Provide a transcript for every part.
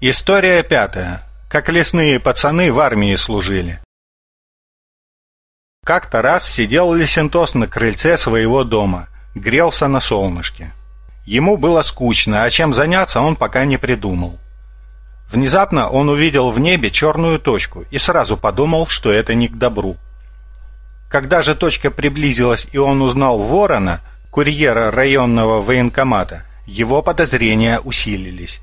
История пятая. Как лесные пацаны в армии служили. Как-то раз сидел Лисентос на крыльце своего дома, грелся на солнышке. Ему было скучно, а чем заняться он пока не придумал. Внезапно он увидел в небе черную точку и сразу подумал, что это не к добру. Когда же точка приблизилась и он узнал ворона, курьера районного военкомата, его подозрения усилились.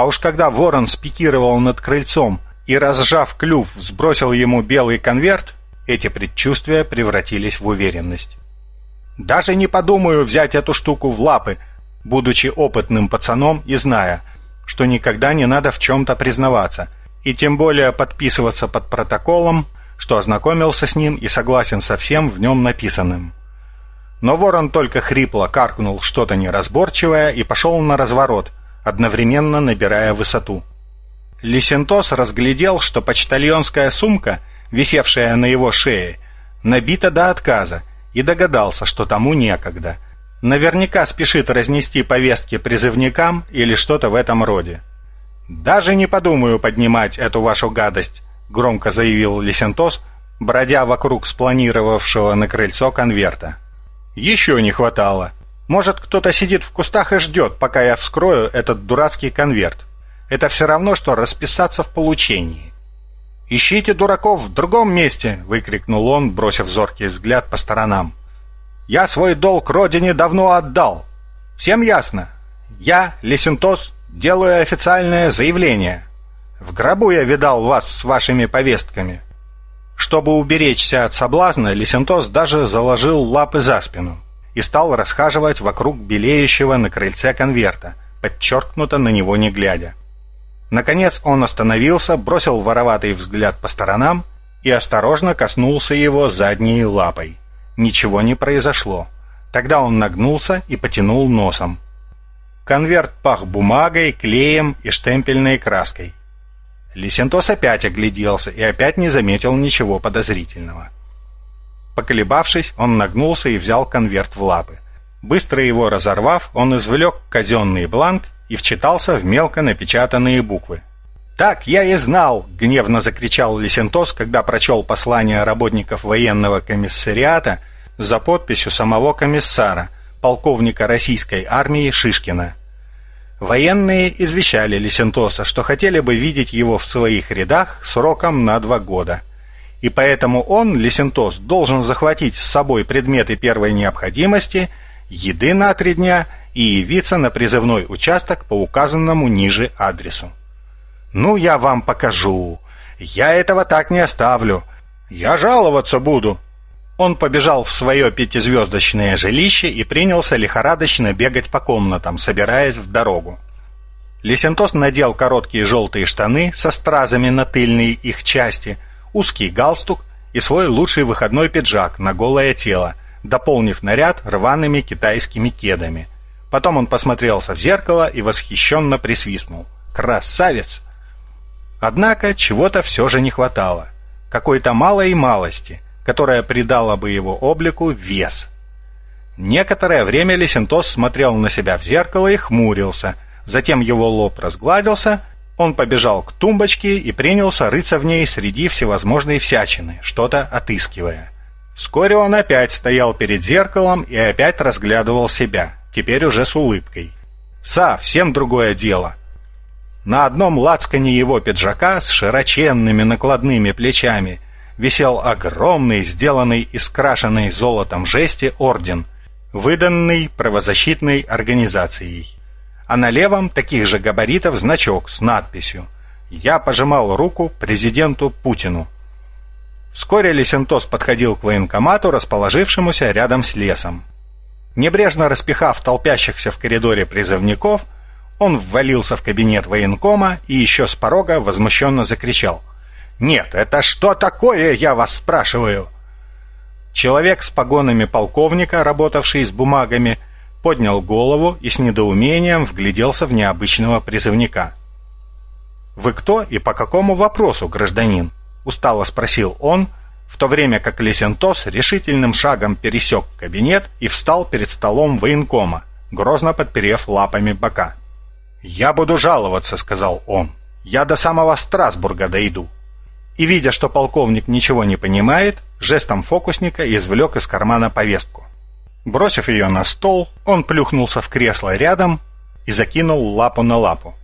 А уж когда ворон спикировал над крыльцом и, разжав клюв, сбросил ему белый конверт, эти предчувствия превратились в уверенность. Даже не подумаю взять эту штуку в лапы, будучи опытным пацаном и зная, что никогда не надо в чем-то признаваться, и тем более подписываться под протоколом, что ознакомился с ним и согласен со всем в нем написанным. Но ворон только хрипло каркнул что-то неразборчивое и пошел на разворот, одновременно набирая высоту. Лисентос разглядел, что почтальонская сумка, висевшая на его шее, набита до отказа, и догадался, что тому некогда. Наверняка спешит разнести повестки призывникам или что-то в этом роде. «Даже не подумаю поднимать эту вашу гадость», — громко заявил Лисентос, бродя вокруг спланировавшего на крыльцо конверта. «Еще не хватало. Может, кто-то сидит в кустах и ждет, пока я вскрою этот дурацкий конверт. Это все равно, что расписаться в получении. «Ищите дураков в другом месте!» — выкрикнул он, бросив зоркий взгляд по сторонам. «Я свой долг родине давно отдал. Всем ясно? Я, Лесентос, делаю официальное заявление. В гробу я видал вас с вашими повестками». Чтобы уберечься от соблазна, Лесентос даже заложил лапы за спину и стал расхаживать вокруг белеющего на крыльце конверта, подчеркнуто на него не глядя. Наконец он остановился, бросил вороватый взгляд по сторонам и осторожно коснулся его задней лапой. Ничего не произошло. Тогда он нагнулся и потянул носом. Конверт пах бумагой, клеем и штемпельной краской. Лисентос опять огляделся и опять не заметил ничего подозрительного. Поколебавшись, он нагнулся и взял конверт в лапы. Быстро его разорвав, он извлек казенный бланк и вчитался в мелко напечатанные буквы. «Так я и знал!» — гневно закричал Лисентос, когда прочел послание работников военного комиссариата за подписью самого комиссара, полковника российской армии Шишкина. Военные извещали Лисентоса, что хотели бы видеть его в своих рядах сроком на два года — и поэтому он, Лисентос, должен захватить с собой предметы первой необходимости, еды на три дня и явиться на призывной участок по указанному ниже адресу. «Ну, я вам покажу. Я этого так не оставлю. Я жаловаться буду». Он побежал в свое пятизвездочное жилище и принялся лихорадочно бегать по комнатам, собираясь в дорогу. Лисентос надел короткие желтые штаны со стразами на тыльной их части – узкий галстук и свой лучший выходной пиджак на голое тело, дополнив наряд рваными китайскими кедами. Потом он посмотрелся в зеркало и восхищенно присвистнул. «Красавец!» Однако чего-то все же не хватало. Какой-то малой малости, которая придала бы его облику вес. Некоторое время Лесентос смотрел на себя в зеркало и хмурился, затем его лоб разгладился, он побежал к тумбочке и принялся рыться в ней среди всевозможной всячины, что-то отыскивая. Вскоре он опять стоял перед зеркалом и опять разглядывал себя, теперь уже с улыбкой. Совсем другое дело. На одном лацкане его пиджака с широченными накладными плечами висел огромный, сделанный из крашенной золотом жести орден, выданный правозащитной организацией а на левом таких же габаритов значок с надписью «Я пожимал руку президенту Путину». Вскоре Лесентос подходил к военкомату, расположившемуся рядом с лесом. Небрежно распихав толпящихся в коридоре призывников, он ввалился в кабинет военкома и еще с порога возмущенно закричал. «Нет, это что такое, я вас спрашиваю?» Человек с погонами полковника, работавший с бумагами, поднял голову и с недоумением вгляделся в необычного призывника. «Вы кто и по какому вопросу, гражданин?» — устало спросил он, в то время как Лесентос решительным шагом пересек кабинет и встал перед столом военкома, грозно подперев лапами бока. «Я буду жаловаться», — сказал он. «Я до самого Страсбурга дойду». И, видя, что полковник ничего не понимает, жестом фокусника извлек из кармана повестку. Бросив ее на стол, он плюхнулся в кресло рядом и закинул лапу на лапу.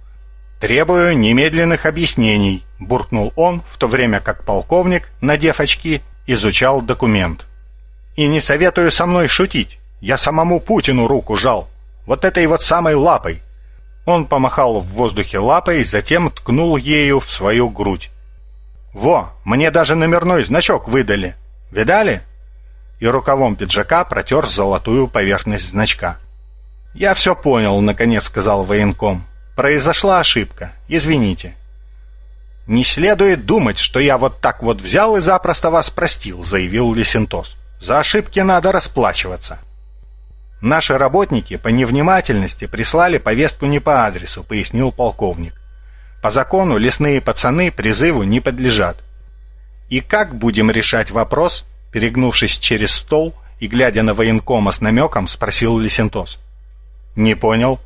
«Требую немедленных объяснений», — буркнул он, в то время как полковник, надев очки, изучал документ. «И не советую со мной шутить. Я самому Путину руку жал. Вот этой вот самой лапой». Он помахал в воздухе лапой, затем ткнул ею в свою грудь. «Во, мне даже номерной значок выдали. Видали?» И рукавом пиджака протер золотую поверхность значка. «Я все понял», — наконец сказал военком. «Произошла ошибка. Извините». «Не следует думать, что я вот так вот взял и запросто вас простил», — заявил Лисентос. «За ошибки надо расплачиваться». «Наши работники по невнимательности прислали повестку не по адресу», — пояснил полковник. «По закону лесные пацаны призыву не подлежат». «И как будем решать вопрос?» Перегнувшись через стол и глядя на военкома с намеком, спросил Лисентос. «Не понял».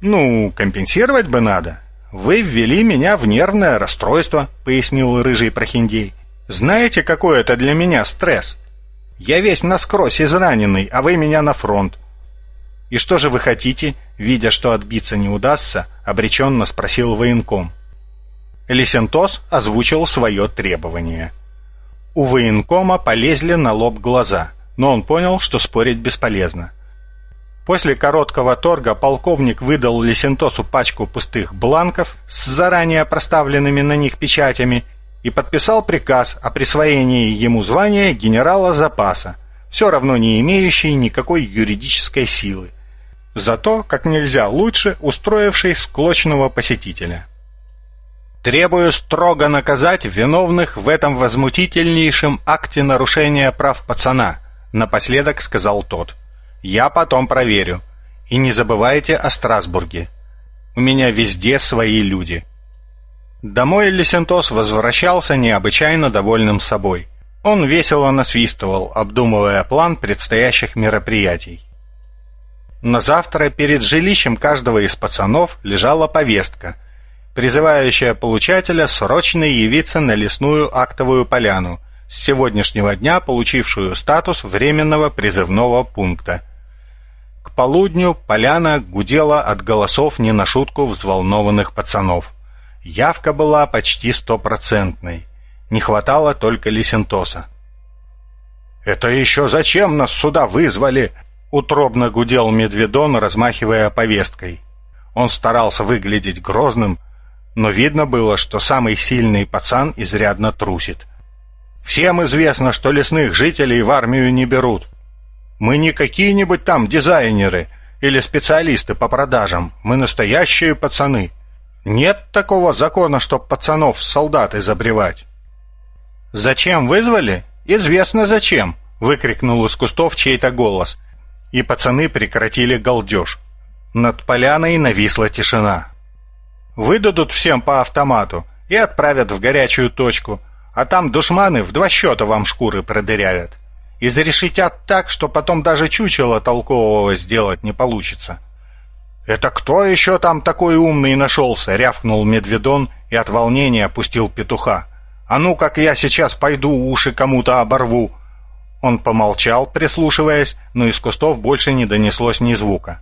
«Ну, компенсировать бы надо. Вы ввели меня в нервное расстройство», — пояснил рыжий прохиндей. «Знаете, какой это для меня стресс? Я весь насквозь израненный, а вы меня на фронт. «И что же вы хотите?» Видя, что отбиться не удастся, обреченно спросил военком. Лисентос озвучил свое требование. У военкома полезли на лоб глаза, но он понял, что спорить бесполезно. После короткого торга полковник выдал Лисентосу пачку пустых бланков с заранее проставленными на них печатями и подписал приказ о присвоении ему звания генерала запаса, все равно не имеющий никакой юридической силы, зато как нельзя лучше устроивший склочного посетителя. Требую строго наказать виновных в этом возмутительнейшем акте нарушения прав пацана, напоследок сказал тот. Я потом проверю. И не забывайте о Страсбурге. У меня везде свои люди. Домой Лесентос возвращался необычайно довольным собой. Он весело насвистывал, обдумывая план предстоящих мероприятий. На завтра перед жилищем каждого из пацанов лежала повестка, призывающая получателя срочно явиться на лесную актовую поляну, с сегодняшнего дня получившую статус временного призывного пункта. К полудню поляна гудела от голосов не на шутку взволнованных пацанов. Явка была почти стопроцентной. Не хватало только Лисентоса. «Это еще зачем нас сюда вызвали?» Утробно гудел Медведон, размахивая повесткой. Он старался выглядеть грозным, но видно было, что самый сильный пацан изрядно трусит. «Всем известно, что лесных жителей в армию не берут. Мы не какие-нибудь там дизайнеры или специалисты по продажам, мы настоящие пацаны. Нет такого закона, чтоб пацанов в солдаты забревать. «Зачем вызвали? Известно зачем!» — выкрикнул из кустов чей-то голос. И пацаны прекратили галдеж. Над поляной нависла тишина. «Выдадут всем по автомату и отправят в горячую точку, а там душманы в два счета вам шкуры продырявят. Изрешетят так, что потом даже чучело толкового сделать не получится». «Это кто еще там такой умный нашелся?» — рявкнул Медведон и от волнения опустил петуха. «А ну, как я сейчас пойду уши кому-то оборву!» Он помолчал, прислушиваясь, но из кустов больше не донеслось ни звука.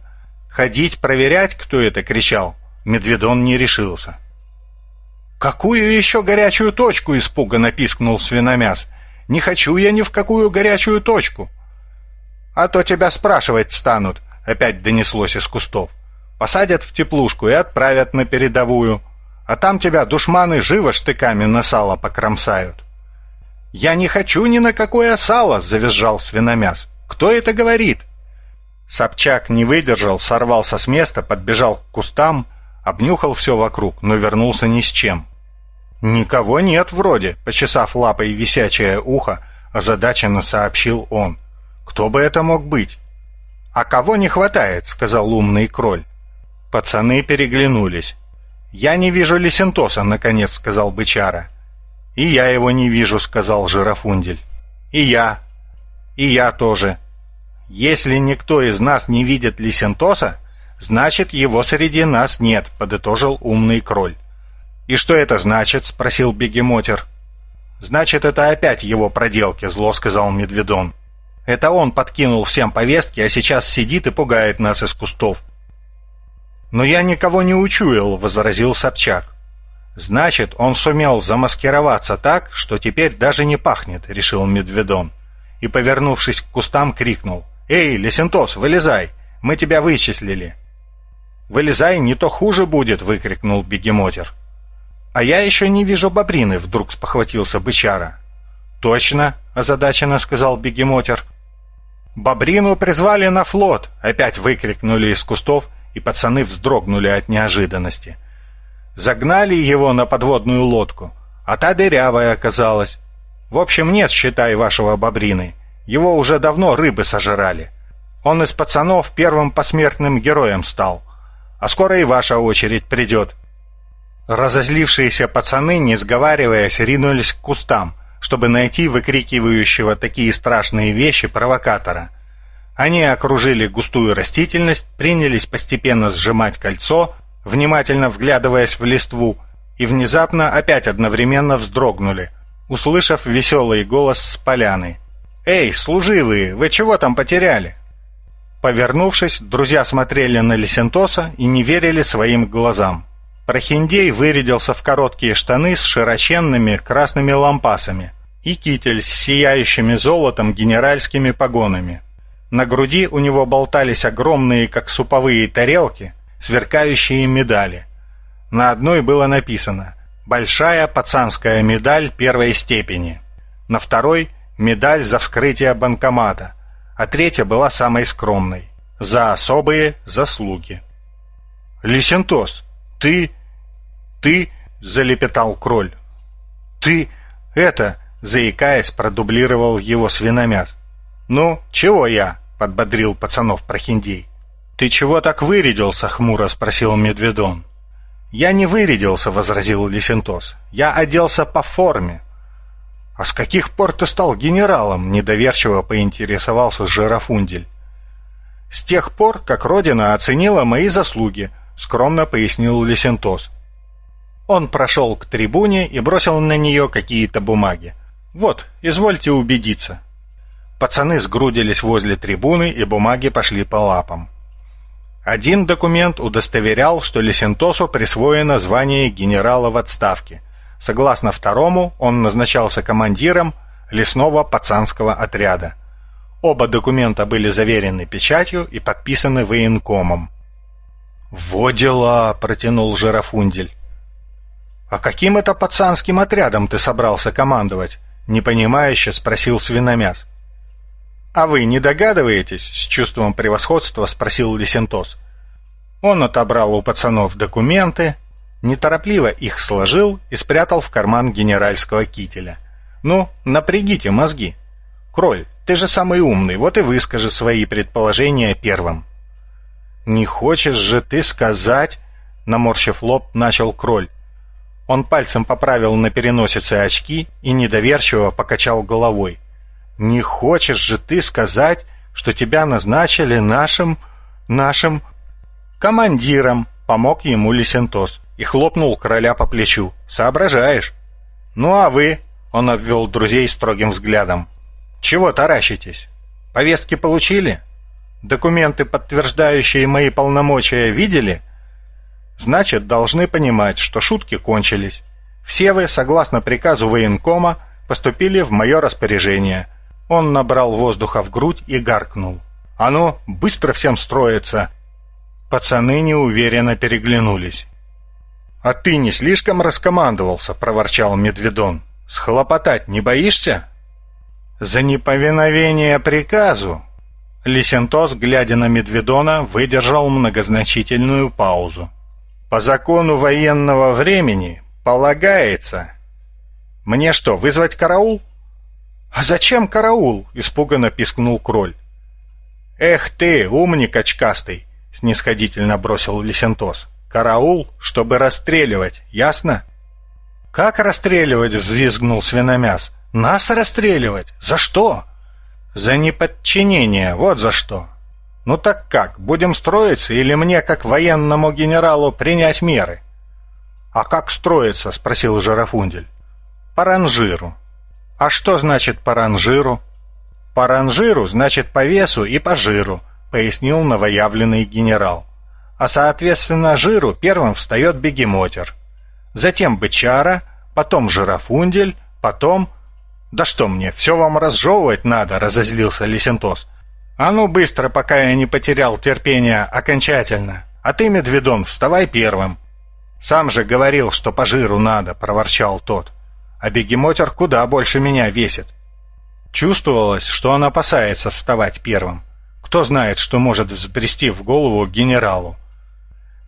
Ходить, проверять, кто это кричал, Медведон не решился. «Какую еще горячую точку?» — испуганно пискнул свиномяс. «Не хочу я ни в какую горячую точку!» «А то тебя спрашивать станут!» — опять донеслось из кустов. Посадят в теплушку и отправят на передовую. А там тебя душманы живо штыками на сало покромсают. «Я не хочу ни на какое сало!» — завизжал свиномяс. «Кто это говорит?» Собчак не выдержал, сорвался с места, подбежал к кустам, обнюхал все вокруг, но вернулся ни с чем. «Никого нет вроде», — почесав лапой висячее ухо, озадаченно сообщил он. «Кто бы это мог быть?» «А кого не хватает?» — сказал умный кроль. Пацаны переглянулись. «Я не вижу Лисентоса», — наконец сказал бычара. «И я его не вижу», — сказал Жирафундель. «И я. И я тоже. Если никто из нас не видит Лисентоса, Значит, его среди нас нет, подытожил умный кроль. И что это значит? спросил бегемотер. Значит, это опять его проделки, зло сказал Медведон. Это он подкинул всем повестки, а сейчас сидит и пугает нас из кустов. Но я никого не учуял, возразил Собчак. Значит, он сумел замаскироваться так, что теперь даже не пахнет, решил Медведон. И, повернувшись к кустам, крикнул. «Эй, Лесентос, вылезай! Мы тебя вычислили!» «Вылезай, не то хуже будет!» — выкрикнул бегемотер. «А я еще не вижу бобрины!» — вдруг спохватился бычара. «Точно!» — озадаченно сказал бегемотер. «Бобрину призвали на флот!» — опять выкрикнули из кустов, и пацаны вздрогнули от неожиданности. Загнали его на подводную лодку, а та дырявая оказалась. В общем, нет, считай, вашего бобрины. Его уже давно рыбы сожрали. Он из пацанов первым посмертным героем стал. А скоро и ваша очередь придет. Разозлившиеся пацаны, не сговариваясь, ринулись к кустам, чтобы найти выкрикивающего такие страшные вещи провокатора. Они окружили густую растительность, принялись постепенно сжимать кольцо, внимательно вглядываясь в листву, и внезапно опять одновременно вздрогнули, услышав веселый голос с поляны. «Эй, служивые, вы чего там потеряли?» Повернувшись, друзья смотрели на Лисентоса и не верили своим глазам. Прохиндей вырядился в короткие штаны с широченными красными лампасами и китель с сияющими золотом генеральскими погонами. На груди у него болтались огромные, как суповые тарелки, сверкающие медали. На одной было написано «Большая пацанская медаль первой степени». На второй – медаль за вскрытие банкомата, а третья была самой скромной – за особые заслуги. «Лисентос, ты... ты...» – залепетал кроль. «Ты... это...» – заикаясь, продублировал его свиномяс. «Ну, чего я?» – подбодрил пацанов прохиндей. «Ты чего так вырядился?» — хмуро спросил Медведон. «Я не вырядился», — возразил Лисентос. «Я оделся по форме». «А с каких пор ты стал генералом?» — недоверчиво поинтересовался Жирафундель. «С тех пор, как Родина оценила мои заслуги», — скромно пояснил Лисентос. Он прошел к трибуне и бросил на нее какие-то бумаги. «Вот, извольте убедиться». Пацаны сгрудились возле трибуны, и бумаги пошли по лапам. Один документ удостоверял, что Лесентосу присвоено звание генерала в отставке. Согласно второму, он назначался командиром лесного пацанского отряда. Оба документа были заверены печатью и подписаны военкомом. «Во дела!» — протянул Жирафундель. «А каким это пацанским отрядом ты собрался командовать?» — непонимающе спросил свиномяс. «А вы не догадываетесь?» — с чувством превосходства спросил Лисентос. Он отобрал у пацанов документы, неторопливо их сложил и спрятал в карман генеральского кителя. «Ну, напрягите мозги. Кроль, ты же самый умный, вот и выскажи свои предположения первым». «Не хочешь же ты сказать...» Наморщив лоб, начал кроль. Он пальцем поправил на переносице очки и недоверчиво покачал головой. Не хочешь же ты сказать, что тебя назначили нашим... нашим... командиром, помог ему Лисентос и хлопнул короля по плечу. Соображаешь? Ну а вы, он обвел друзей строгим взглядом. Чего таращитесь? Повестки получили? Документы, подтверждающие мои полномочия, видели? Значит, должны понимать, что шутки кончились. Все вы, согласно приказу военкома, поступили в мое распоряжение – он набрал воздуха в грудь и гаркнул. «А ну, быстро всем строиться!» Пацаны неуверенно переглянулись. «А ты не слишком раскомандовался?» — проворчал Медведон. «Схлопотать не боишься?» «За неповиновение приказу!» Лисентос, глядя на Медведона, выдержал многозначительную паузу. «По закону военного времени полагается...» «Мне что, вызвать караул?» «А зачем караул?» — испуганно пискнул кроль. «Эх ты, умник очкастый!» — снисходительно бросил Лисентос. «Караул, чтобы расстреливать, ясно?» «Как расстреливать?» — взвизгнул свиномяс. «Нас расстреливать? За что?» «За неподчинение, вот за что!» «Ну так как, будем строиться или мне, как военному генералу, принять меры?» «А как строиться?» — спросил Жирафундель. «По ранжиру». «А что значит по ранжиру?» «По ранжиру значит по весу и по жиру», — пояснил новоявленный генерал. «А соответственно жиру первым встает бегемотер, затем бычара, потом жирафундель, потом...» «Да что мне, все вам разжевывать надо», — разозлился Лисентос. «А ну быстро, пока я не потерял терпения окончательно. А ты, Медведон, вставай первым». «Сам же говорил, что по жиру надо», — проворчал тот. «А бегемотер куда больше меня весит». Чувствовалось, что он опасается вставать первым. Кто знает, что может взбрести в голову генералу.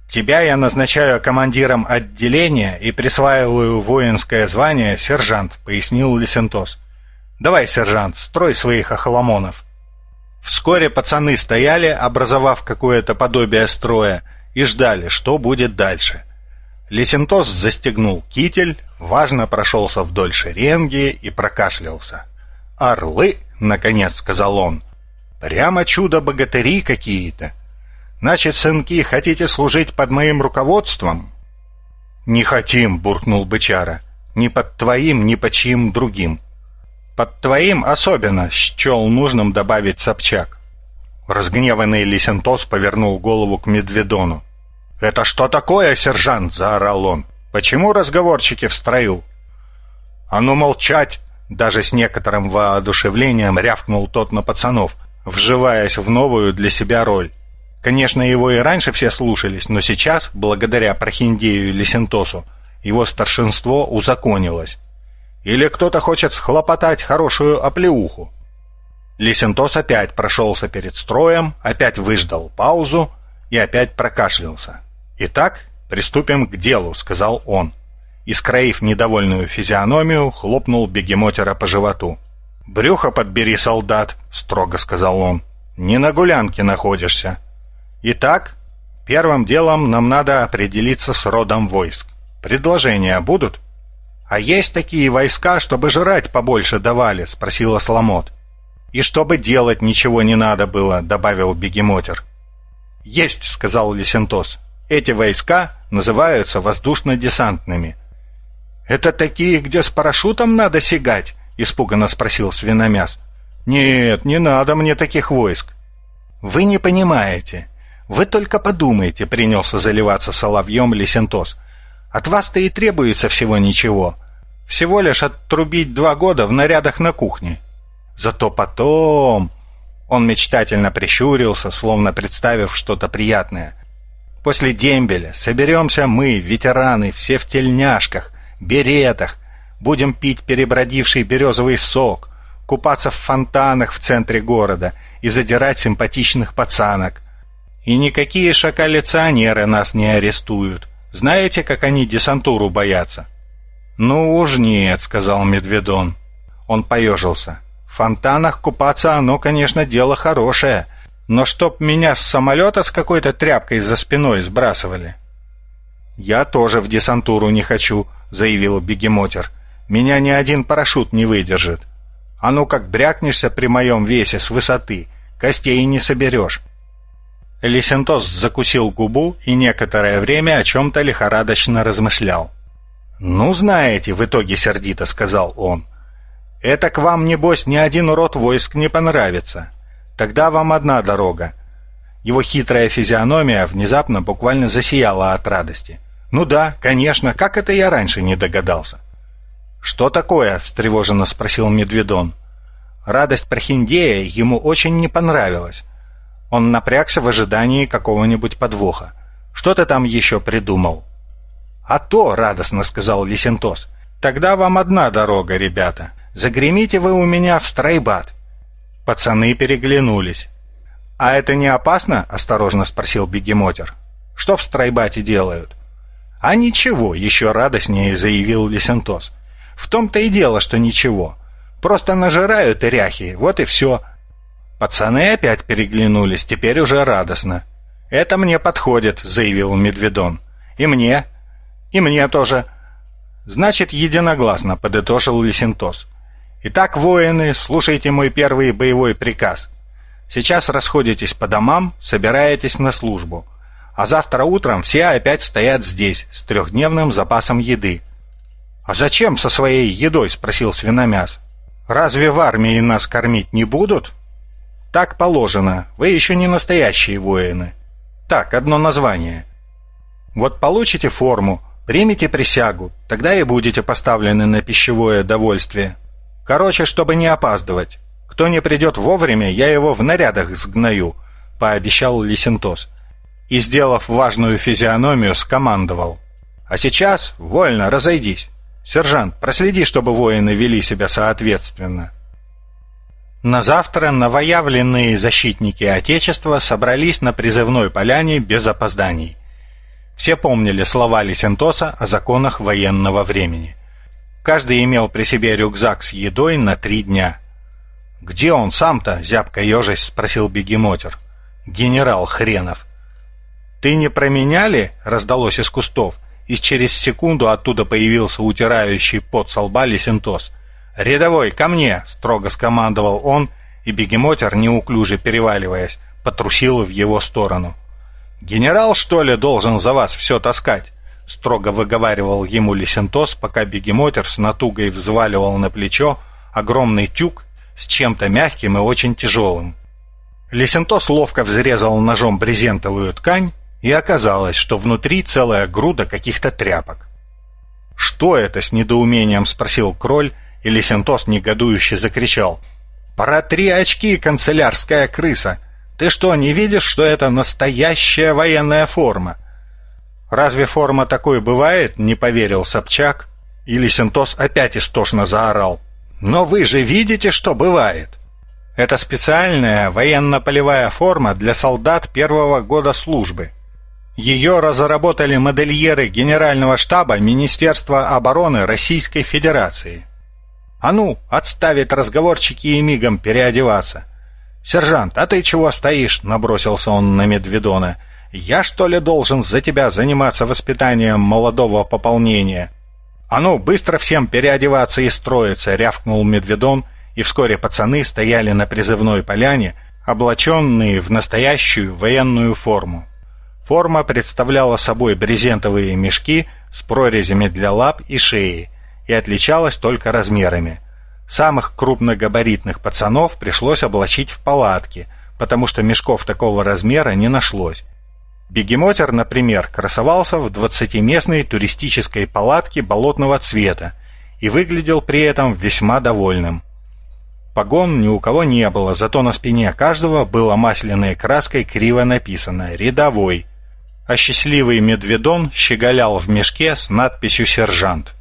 «Тебя я назначаю командиром отделения и присваиваю воинское звание сержант», — пояснил Лисентос. «Давай, сержант, строй своих охламонов». Вскоре пацаны стояли, образовав какое-то подобие строя, и ждали, что будет дальше. Лесентос застегнул китель, важно прошелся вдоль шеренги и прокашлялся. «Орлы!» — наконец сказал он. «Прямо чудо-богатыри какие-то! Значит, сынки, хотите служить под моим руководством?» «Не хотим!» — буркнул бычара. «Ни под твоим, ни под чьим другим!» Под твоим особенно счел нужным добавить Собчак. Разгневанный Лисентос повернул голову к Медведону. «Это что такое, сержант?» — заорал он. «Почему разговорчики в строю?» «А ну молчать!» — даже с некоторым воодушевлением рявкнул тот на пацанов, вживаясь в новую для себя роль. Конечно, его и раньше все слушались, но сейчас, благодаря Прохиндею и Лисентосу, его старшинство узаконилось. Или кто-то хочет схлопотать хорошую оплеуху? Лисентос опять прошелся перед строем, опять выждал паузу и опять прокашлялся. «Итак, приступим к делу», — сказал он. И, скроив недовольную физиономию, хлопнул бегемотера по животу. «Брюхо подбери, солдат», — строго сказал он. «Не на гулянке находишься. Итак, первым делом нам надо определиться с родом войск. Предложения будут?» «А есть такие войска, чтобы жрать побольше давали?» — спросила Сломот. «И чтобы делать ничего не надо было», — добавил Бегемотер. «Есть», — сказал Лисентос. «Эти войска называются воздушно-десантными». «Это такие, где с парашютом надо сигать?» — испуганно спросил Свиномяс. «Нет, не надо мне таких войск». «Вы не понимаете. Вы только подумайте», — принялся заливаться соловьем Лисентос. От вас-то и требуется всего ничего. Всего лишь отрубить два года в нарядах на кухне. Зато потом...» Он мечтательно прищурился, словно представив что-то приятное. «После дембеля соберемся мы, ветераны, все в тельняшках, беретах, будем пить перебродивший березовый сок, купаться в фонтанах в центре города и задирать симпатичных пацанок. И никакие шакалиционеры нас не арестуют. Знаете, как они десантуру боятся?» «Ну уж нет», — сказал Медведон. Он поежился. «В фонтанах купаться оно, конечно, дело хорошее, но чтоб меня с самолета с какой-то тряпкой за спиной сбрасывали». «Я тоже в десантуру не хочу», — заявил бегемотер. «Меня ни один парашют не выдержит. А ну как брякнешься при моем весе с высоты, костей не соберешь. Лисентос закусил губу и некоторое время о чем-то лихорадочно размышлял. «Ну, знаете», — в итоге сердито сказал он, — «это к вам, небось, ни один род войск не понравится. Тогда вам одна дорога». Его хитрая физиономия внезапно буквально засияла от радости. «Ну да, конечно, как это я раньше не догадался?» «Что такое?» — встревоженно спросил Медведон. Радость Прохиндея ему очень не понравилась. Он напрягся в ожидании какого-нибудь подвоха. «Что ты там еще придумал?» «А то!» — радостно сказал Лисентос. «Тогда вам одна дорога, ребята. Загремите вы у меня в стройбат». Пацаны переглянулись. «А это не опасно?» — осторожно спросил Бегемотер. «Что в стройбате делают?» «А ничего», — еще радостнее заявил Лисентос. «В том-то и дело, что ничего. Просто нажирают и ряхи, вот и все. Пацаны опять переглянулись, теперь уже радостно. «Это мне подходит», — заявил Медведон. «И мне. И мне тоже». «Значит, единогласно», — подытожил Лисентос. «Итак, воины, слушайте мой первый боевой приказ. Сейчас расходитесь по домам, собираетесь на службу. А завтра утром все опять стоят здесь, с трехдневным запасом еды. «А зачем со своей едой?» — спросил свиномяс. «Разве в армии нас кормить не будут?» «Так положено. Вы еще не настоящие воины. Так, одно название. Вот получите форму, примите присягу, тогда и будете поставлены на пищевое довольствие. Короче, чтобы не опаздывать. Кто не придет вовремя, я его в нарядах сгною», — пообещал Лисентос. И, сделав важную физиономию, скомандовал. «А сейчас, вольно, разойдись». «Сержант, проследи, чтобы воины вели себя соответственно». На завтра новоявленные защитники Отечества собрались на призывной поляне без опозданий. Все помнили слова Лисентоса о законах военного времени. Каждый имел при себе рюкзак с едой на три дня. «Где он сам-то?» — зябко ежась спросил бегемотер. «Генерал Хренов». «Ты не променяли?» — раздалось из кустов и через секунду оттуда появился утирающий пот со лба Лисентос. «Рядовой, ко мне!» — строго скомандовал он, и бегемотер, неуклюже переваливаясь, потрусил в его сторону. «Генерал, что ли, должен за вас все таскать?» — строго выговаривал ему Лисентос, пока бегемотер с натугой взваливал на плечо огромный тюк с чем-то мягким и очень тяжелым. Лисентос ловко взрезал ножом брезентовую ткань и оказалось, что внутри целая груда каких-то тряпок. «Что это?» — с недоумением спросил кроль, и Лисентос негодующе закричал. «Пора три очки, канцелярская крыса! Ты что, не видишь, что это настоящая военная форма?» «Разве форма такой бывает?» — не поверил Собчак, и Лисентос опять истошно заорал. «Но вы же видите, что бывает!» Это специальная военно-полевая форма для солдат первого года службы. Ее разработали модельеры Генерального штаба Министерства обороны Российской Федерации. А ну, отставить разговорчики и мигом переодеваться. «Сержант, а ты чего стоишь?» — набросился он на Медведона. «Я, что ли, должен за тебя заниматься воспитанием молодого пополнения?» «А ну, быстро всем переодеваться и строиться!» — рявкнул Медведон, и вскоре пацаны стояли на призывной поляне, облаченные в настоящую военную форму. Форма представляла собой брезентовые мешки с прорезями для лап и шеи и отличалась только размерами. Самых крупногабаритных пацанов пришлось облачить в палатки, потому что мешков такого размера не нашлось. Бегемотер, например, красовался в двадцатиместной туристической палатке болотного цвета и выглядел при этом весьма довольным. Погон ни у кого не было, зато на спине каждого было масляной краской криво написано «Рядовой», а счастливый Медведон щеголял в мешке с надписью «Сержант».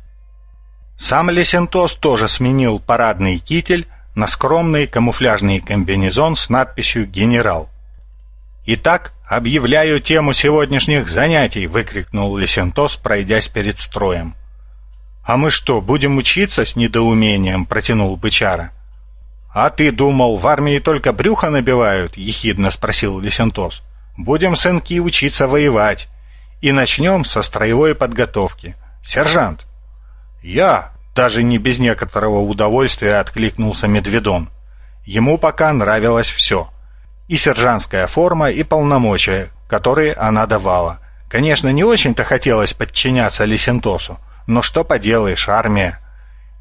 Сам Лесентос тоже сменил парадный китель на скромный камуфляжный комбинезон с надписью «Генерал». «Итак, объявляю тему сегодняшних занятий!» — выкрикнул Лесентос, пройдясь перед строем. «А мы что, будем учиться?» — с недоумением протянул бычара. «А ты думал, в армии только брюхо набивают?» — ехидно спросил Лесентос. Будем, сынки, учиться воевать. И начнем со строевой подготовки. Сержант!» «Я!» — даже не без некоторого удовольствия откликнулся Медведон. Ему пока нравилось все. И сержантская форма, и полномочия, которые она давала. Конечно, не очень-то хотелось подчиняться Лисентосу, но что поделаешь, армия.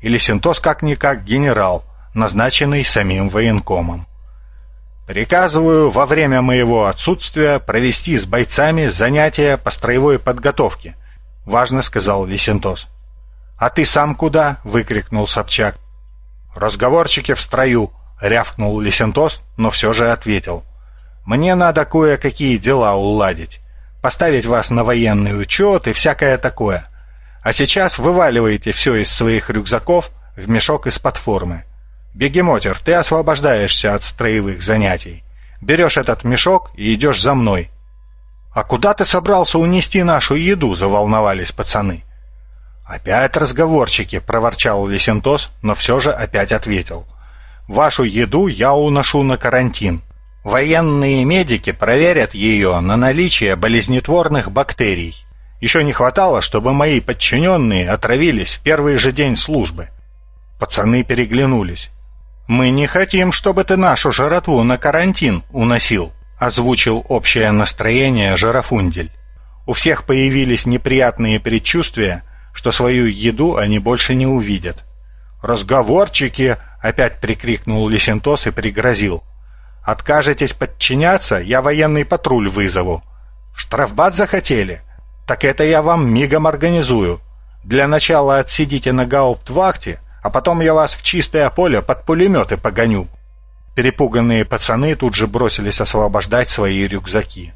И Лисентос как-никак генерал, назначенный самим военкомом. Приказываю во время моего отсутствия провести с бойцами занятия по строевой подготовке, важно сказал Висентос. А ты сам куда? выкрикнул Собчак. Разговорчики в строю, рявкнул Лисентос, но все же ответил. Мне надо кое-какие дела уладить. Поставить вас на военный учет и всякое такое. А сейчас вываливайте все из своих рюкзаков в мешок из-под формы. «Бегемотер, ты освобождаешься от строевых занятий. Берешь этот мешок и идешь за мной». «А куда ты собрался унести нашу еду?» — заволновались пацаны. «Опять разговорчики», — проворчал Лесентос, но все же опять ответил. «Вашу еду я уношу на карантин. Военные медики проверят ее на наличие болезнетворных бактерий. Еще не хватало, чтобы мои подчиненные отравились в первый же день службы». Пацаны переглянулись. «Мы не хотим, чтобы ты нашу жратву на карантин уносил», озвучил общее настроение Жирафундель. У всех появились неприятные предчувствия, что свою еду они больше не увидят. «Разговорчики!» — опять прикрикнул Лисентос и пригрозил. «Откажетесь подчиняться, я военный патруль вызову. Штрафбат захотели? Так это я вам мигом организую. Для начала отсидите на гауптвахте, а потом я вас в чистое поле под пулеметы погоню». Перепуганные пацаны тут же бросились освобождать свои рюкзаки.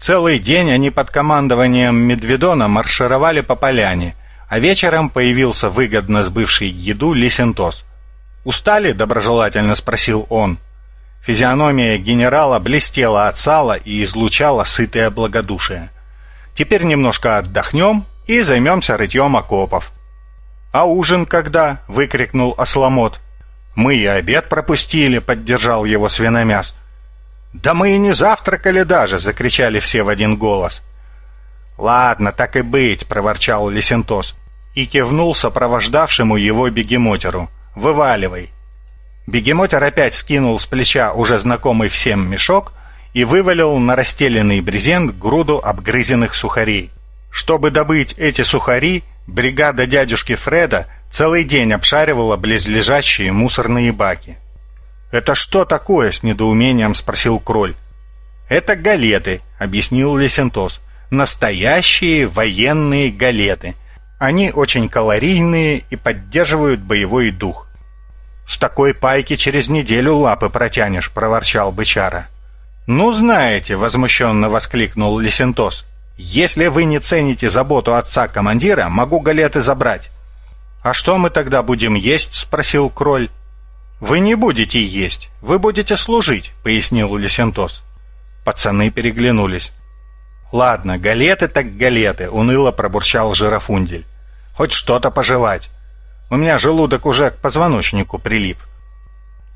Целый день они под командованием Медведона маршировали по поляне, а вечером появился выгодно сбывший еду Лисентос. «Устали?» — доброжелательно спросил он. Физиономия генерала блестела от сала и излучала сытое благодушие. «Теперь немножко отдохнем и займемся рытьем окопов». «А ужин когда?» — выкрикнул Осломот. «Мы и обед пропустили», — поддержал его свиномяс. «Да мы и не завтракали даже!» — закричали все в один голос. «Ладно, так и быть», — проворчал Лисентос и кивнул сопровождавшему его бегемотеру. «Вываливай». Бегемотер опять скинул с плеча уже знакомый всем мешок и вывалил на расстеленный брезент груду обгрызенных сухарей. Чтобы добыть эти сухари, бригада дядюшки Фреда целый день обшаривала близлежащие мусорные баки. «Это что такое?» — с недоумением спросил Кроль. «Это галеты», — объяснил Лесентос. «Настоящие военные галеты. Они очень калорийные и поддерживают боевой дух». «С такой пайки через неделю лапы протянешь», — проворчал бычара. «Ну, знаете», — возмущенно воскликнул Лесентос. «Если вы не цените заботу отца-командира, могу галеты забрать». «А что мы тогда будем есть?» — спросил Кроль. «Вы не будете есть, вы будете служить», — пояснил Лесентос. Пацаны переглянулись. «Ладно, галеты так галеты», — уныло пробурчал Жирафундель. «Хоть что-то пожевать. У меня желудок уже к позвоночнику прилип».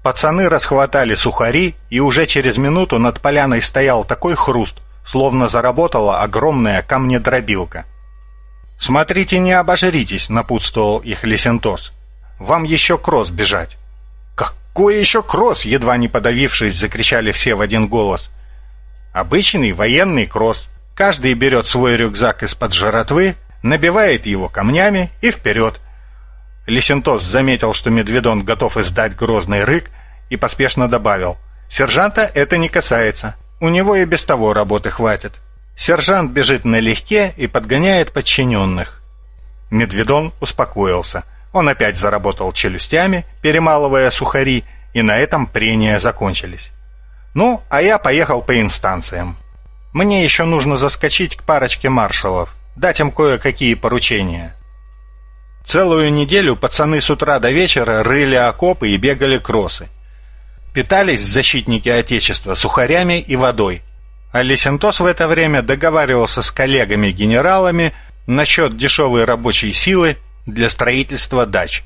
Пацаны расхватали сухари, и уже через минуту над поляной стоял такой хруст, словно заработала огромная камнедробилка. «Смотрите, не обожритесь», — напутствовал их Лесентос. «Вам еще кросс бежать». «Какой еще кросс?» — едва не подавившись, закричали все в один голос. «Обычный военный кросс. Каждый берет свой рюкзак из-под жратвы, набивает его камнями и вперед». Лисентос заметил, что Медведон готов издать грозный рык, и поспешно добавил. «Сержанта это не касается. У него и без того работы хватит. Сержант бежит налегке и подгоняет подчиненных». Медведон успокоился – он опять заработал челюстями, перемалывая сухари, и на этом прения закончились. Ну, а я поехал по инстанциям. Мне еще нужно заскочить к парочке маршалов, дать им кое-какие поручения. Целую неделю пацаны с утра до вечера рыли окопы и бегали кроссы. Питались защитники Отечества сухарями и водой. А Лесентос в это время договаривался с коллегами-генералами насчет дешевой рабочей силы для строительства дач.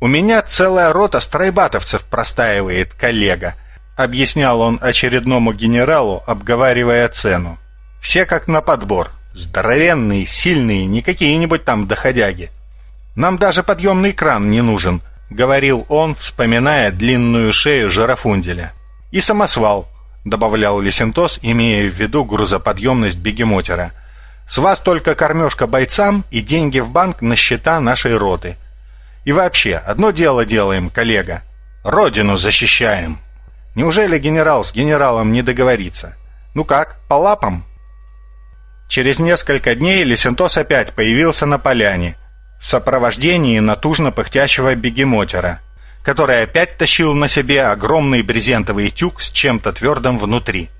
«У меня целая рота стройбатовцев простаивает, коллега», объяснял он очередному генералу, обговаривая цену. «Все как на подбор. Здоровенные, сильные, не какие-нибудь там доходяги. Нам даже подъемный кран не нужен», — говорил он, вспоминая длинную шею жирафунделя. «И самосвал», — добавлял Лесентос, имея в виду грузоподъемность бегемотера — с вас только кормежка бойцам и деньги в банк на счета нашей роты. И вообще, одно дело делаем, коллега. Родину защищаем. Неужели генерал с генералом не договорится? Ну как, по лапам? Через несколько дней Лесентос опять появился на поляне в сопровождении натужно пыхтящего бегемотера, который опять тащил на себе огромный брезентовый тюк с чем-то твердым внутри.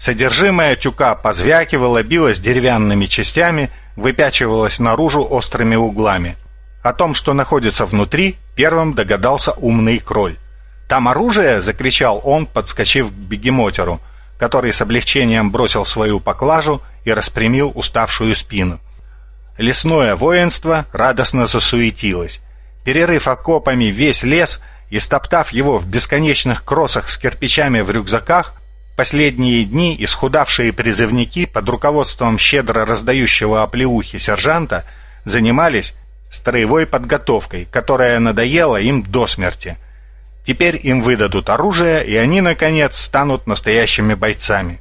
Содержимое тюка позвякивало, билось деревянными частями, выпячивалось наружу острыми углами. О том, что находится внутри, первым догадался умный кроль. «Там оружие!» — закричал он, подскочив к бегемотеру, который с облегчением бросил свою поклажу и распрямил уставшую спину. Лесное воинство радостно засуетилось. Перерыв окопами весь лес и стоптав его в бесконечных кроссах с кирпичами в рюкзаках, Последние дни исхудавшие призывники под руководством щедро раздающего оплеухи сержанта занимались строевой подготовкой, которая надоела им до смерти. Теперь им выдадут оружие, и они, наконец, станут настоящими бойцами.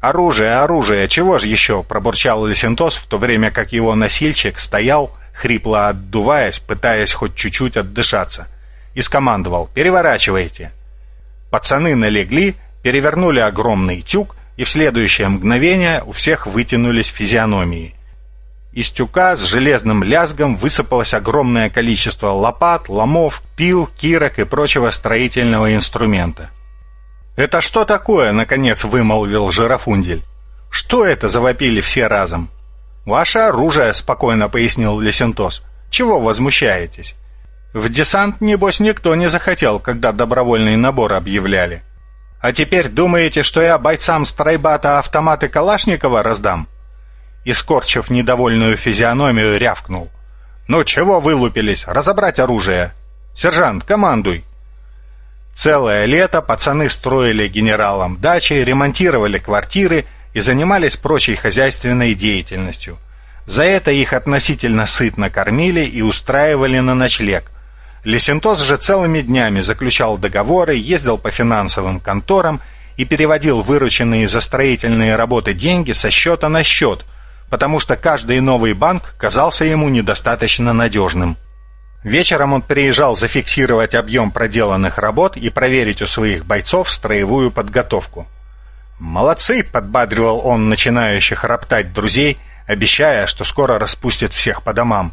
«Оружие, оружие, чего же еще?» – пробурчал Лесентос, в то время как его носильщик стоял, хрипло отдуваясь, пытаясь хоть чуть-чуть отдышаться, и скомандовал «Переворачивайте!». Пацаны налегли, перевернули огромный тюк, и в следующее мгновение у всех вытянулись физиономии. Из тюка с железным лязгом высыпалось огромное количество лопат, ломов, пил, кирок и прочего строительного инструмента. «Это что такое?» — наконец вымолвил Жирафундель. «Что это?» — завопили все разом. «Ваше оружие», — спокойно пояснил Лесентос. «Чего возмущаетесь?» «В десант, небось, никто не захотел, когда добровольный набор объявляли. А теперь думаете, что я бойцам стройбата автоматы Калашникова раздам?» И, скорчив недовольную физиономию, рявкнул. «Ну чего вылупились? Разобрать оружие! Сержант, командуй!» Целое лето пацаны строили генералам дачи, ремонтировали квартиры и занимались прочей хозяйственной деятельностью. За это их относительно сытно кормили и устраивали на ночлег. Лесентос же целыми днями заключал договоры, ездил по финансовым конторам и переводил вырученные за строительные работы деньги со счета на счет, потому что каждый новый банк казался ему недостаточно надежным. Вечером он приезжал зафиксировать объем проделанных работ и проверить у своих бойцов строевую подготовку. «Молодцы!» — подбадривал он начинающих роптать друзей, обещая, что скоро распустит всех по домам.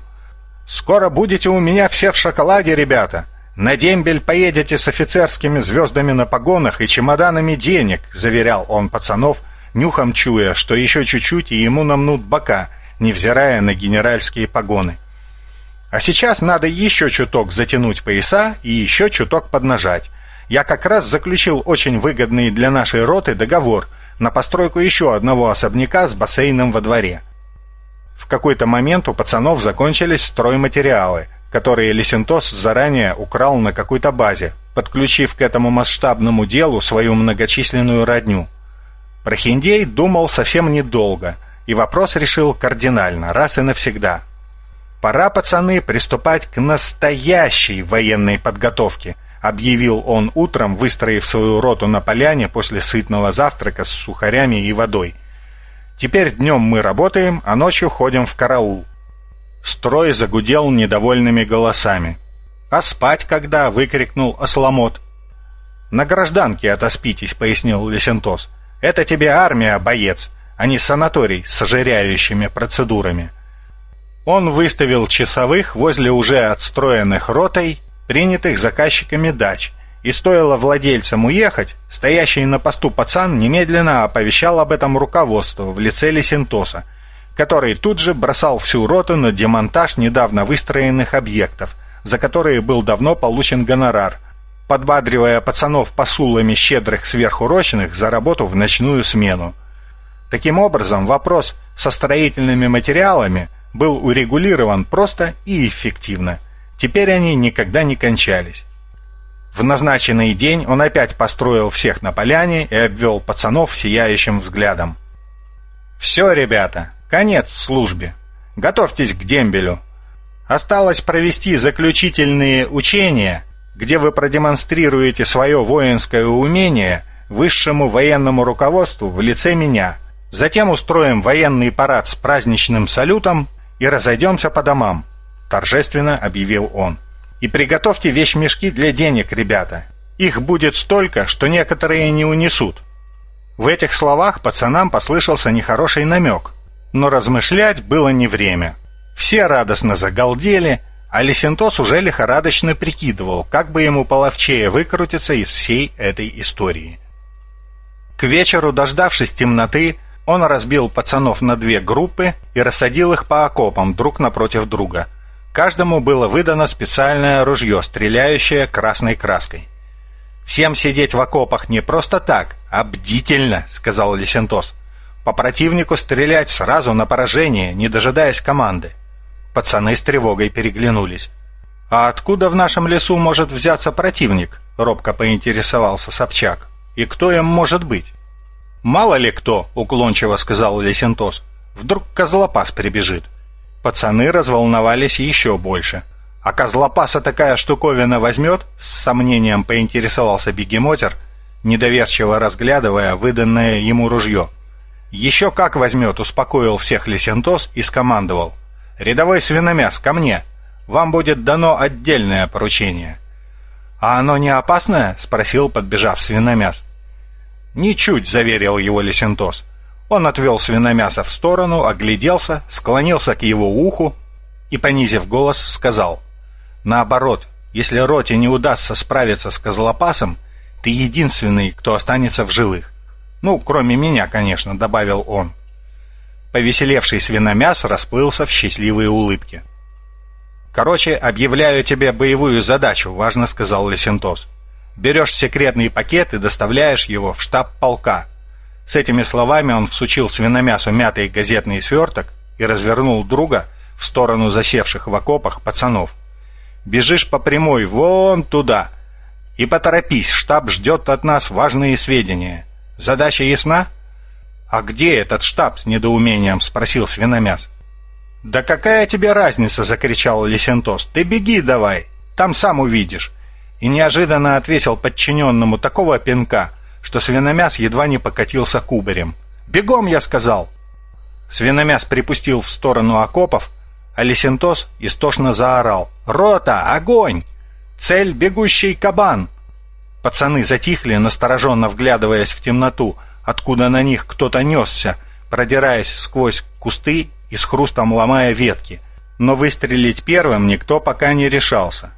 «Скоро будете у меня все в шоколаде, ребята! На дембель поедете с офицерскими звездами на погонах и чемоданами денег!» — заверял он пацанов, нюхом чуя, что еще чуть-чуть и ему намнут бока, невзирая на генеральские погоны. А сейчас надо еще чуток затянуть пояса и еще чуток поднажать. Я как раз заключил очень выгодный для нашей роты договор на постройку еще одного особняка с бассейном во дворе. В какой-то момент у пацанов закончились стройматериалы, которые Лесентос заранее украл на какой-то базе, подключив к этому масштабному делу свою многочисленную родню. Прохиндей думал совсем недолго, и вопрос решил кардинально, раз и навсегда – «Пора, пацаны, приступать к настоящей военной подготовке», объявил он утром, выстроив свою роту на поляне после сытного завтрака с сухарями и водой. «Теперь днем мы работаем, а ночью ходим в караул». Строй загудел недовольными голосами. «А спать когда?» — выкрикнул Осламот. «На гражданке отоспитесь», — пояснил Лесентос. «Это тебе армия, боец, а не санаторий с ожиряющими процедурами». Он выставил часовых возле уже отстроенных ротой, принятых заказчиками дач, и стоило владельцам уехать, стоящий на посту пацан немедленно оповещал об этом руководство в лице Лесентоса, который тут же бросал всю роту на демонтаж недавно выстроенных объектов, за которые был давно получен гонорар, подбадривая пацанов посулами щедрых сверхурочных за работу в ночную смену. Таким образом, вопрос со строительными материалами был урегулирован просто и эффективно. Теперь они никогда не кончались. В назначенный день он опять построил всех на поляне и обвел пацанов сияющим взглядом. «Все, ребята, конец службе. Готовьтесь к дембелю. Осталось провести заключительные учения, где вы продемонстрируете свое воинское умение высшему военному руководству в лице меня. Затем устроим военный парад с праздничным салютом и разойдемся по домам», — торжественно объявил он. «И приготовьте вещмешки для денег, ребята. Их будет столько, что некоторые не унесут». В этих словах пацанам послышался нехороший намек, но размышлять было не время. Все радостно загалдели, а Лесентос уже лихорадочно прикидывал, как бы ему половчее выкрутиться из всей этой истории. К вечеру, дождавшись темноты, он разбил пацанов на две группы и рассадил их по окопам друг напротив друга. Каждому было выдано специальное ружье, стреляющее красной краской. «Всем сидеть в окопах не просто так, а бдительно», — сказал Лесентос. «По противнику стрелять сразу на поражение, не дожидаясь команды». Пацаны с тревогой переглянулись. «А откуда в нашем лесу может взяться противник?» — робко поинтересовался Собчак. «И кто им может быть?» «Мало ли кто», — уклончиво сказал Лесентос. «Вдруг козлопас прибежит». Пацаны разволновались еще больше. «А козлопаса такая штуковина возьмет?» — с сомнением поинтересовался бегемотер, недоверчиво разглядывая выданное ему ружье. «Еще как возьмет!» — успокоил всех Лисентос и скомандовал. «Рядовой свиномяс, ко мне! Вам будет дано отдельное поручение!» «А оно не опасное?» — спросил, подбежав свиномяс. «Ничуть», — заверил его Лисентос. Он отвел свиномяса в сторону, огляделся, склонился к его уху и, понизив голос, сказал. «Наоборот, если роте не удастся справиться с козлопасом, ты единственный, кто останется в живых. Ну, кроме меня, конечно», — добавил он. Повеселевший свиномяс расплылся в счастливые улыбки. «Короче, объявляю тебе боевую задачу», — важно сказал Лесентос. «Берешь секретный пакет и доставляешь его в штаб полка. С этими словами он всучил свиномясу мятый газетный сверток и развернул друга в сторону засевших в окопах пацанов. «Бежишь по прямой вон туда. И поторопись, штаб ждет от нас важные сведения. Задача ясна?» «А где этот штаб?» — с недоумением спросил свиномяс. «Да какая тебе разница?» — закричал Лисентос. «Ты беги давай, там сам увидишь». И неожиданно ответил подчиненному такого пинка — что свиномяс едва не покатился кубарем. «Бегом!» — я сказал. Свиномяс припустил в сторону окопов, а Лисентос истошно заорал. «Рота! Огонь! Цель — бегущий кабан!» Пацаны затихли, настороженно вглядываясь в темноту, откуда на них кто-то несся, продираясь сквозь кусты и с хрустом ломая ветки. Но выстрелить первым никто пока не решался.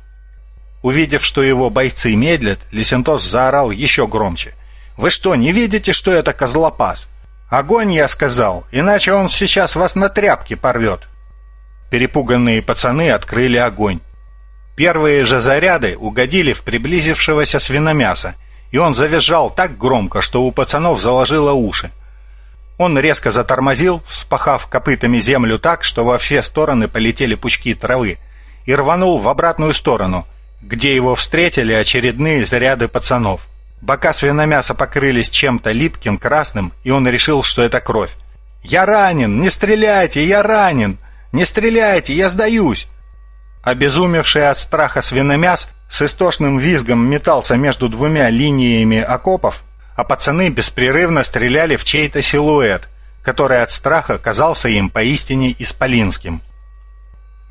Увидев, что его бойцы медлят, Лисентос заорал еще громче — вы что, не видите, что это козлопас? Огонь, я сказал, иначе он сейчас вас на тряпки порвет. Перепуганные пацаны открыли огонь. Первые же заряды угодили в приблизившегося свиномяса, и он завизжал так громко, что у пацанов заложило уши. Он резко затормозил, вспахав копытами землю так, что во все стороны полетели пучки травы, и рванул в обратную сторону, где его встретили очередные заряды пацанов. Бока свиномяса покрылись чем-то липким, красным, и он решил, что это кровь. «Я ранен! Не стреляйте! Я ранен! Не стреляйте! Я сдаюсь!» Обезумевший от страха свиномяс с истошным визгом метался между двумя линиями окопов, а пацаны беспрерывно стреляли в чей-то силуэт, который от страха казался им поистине исполинским.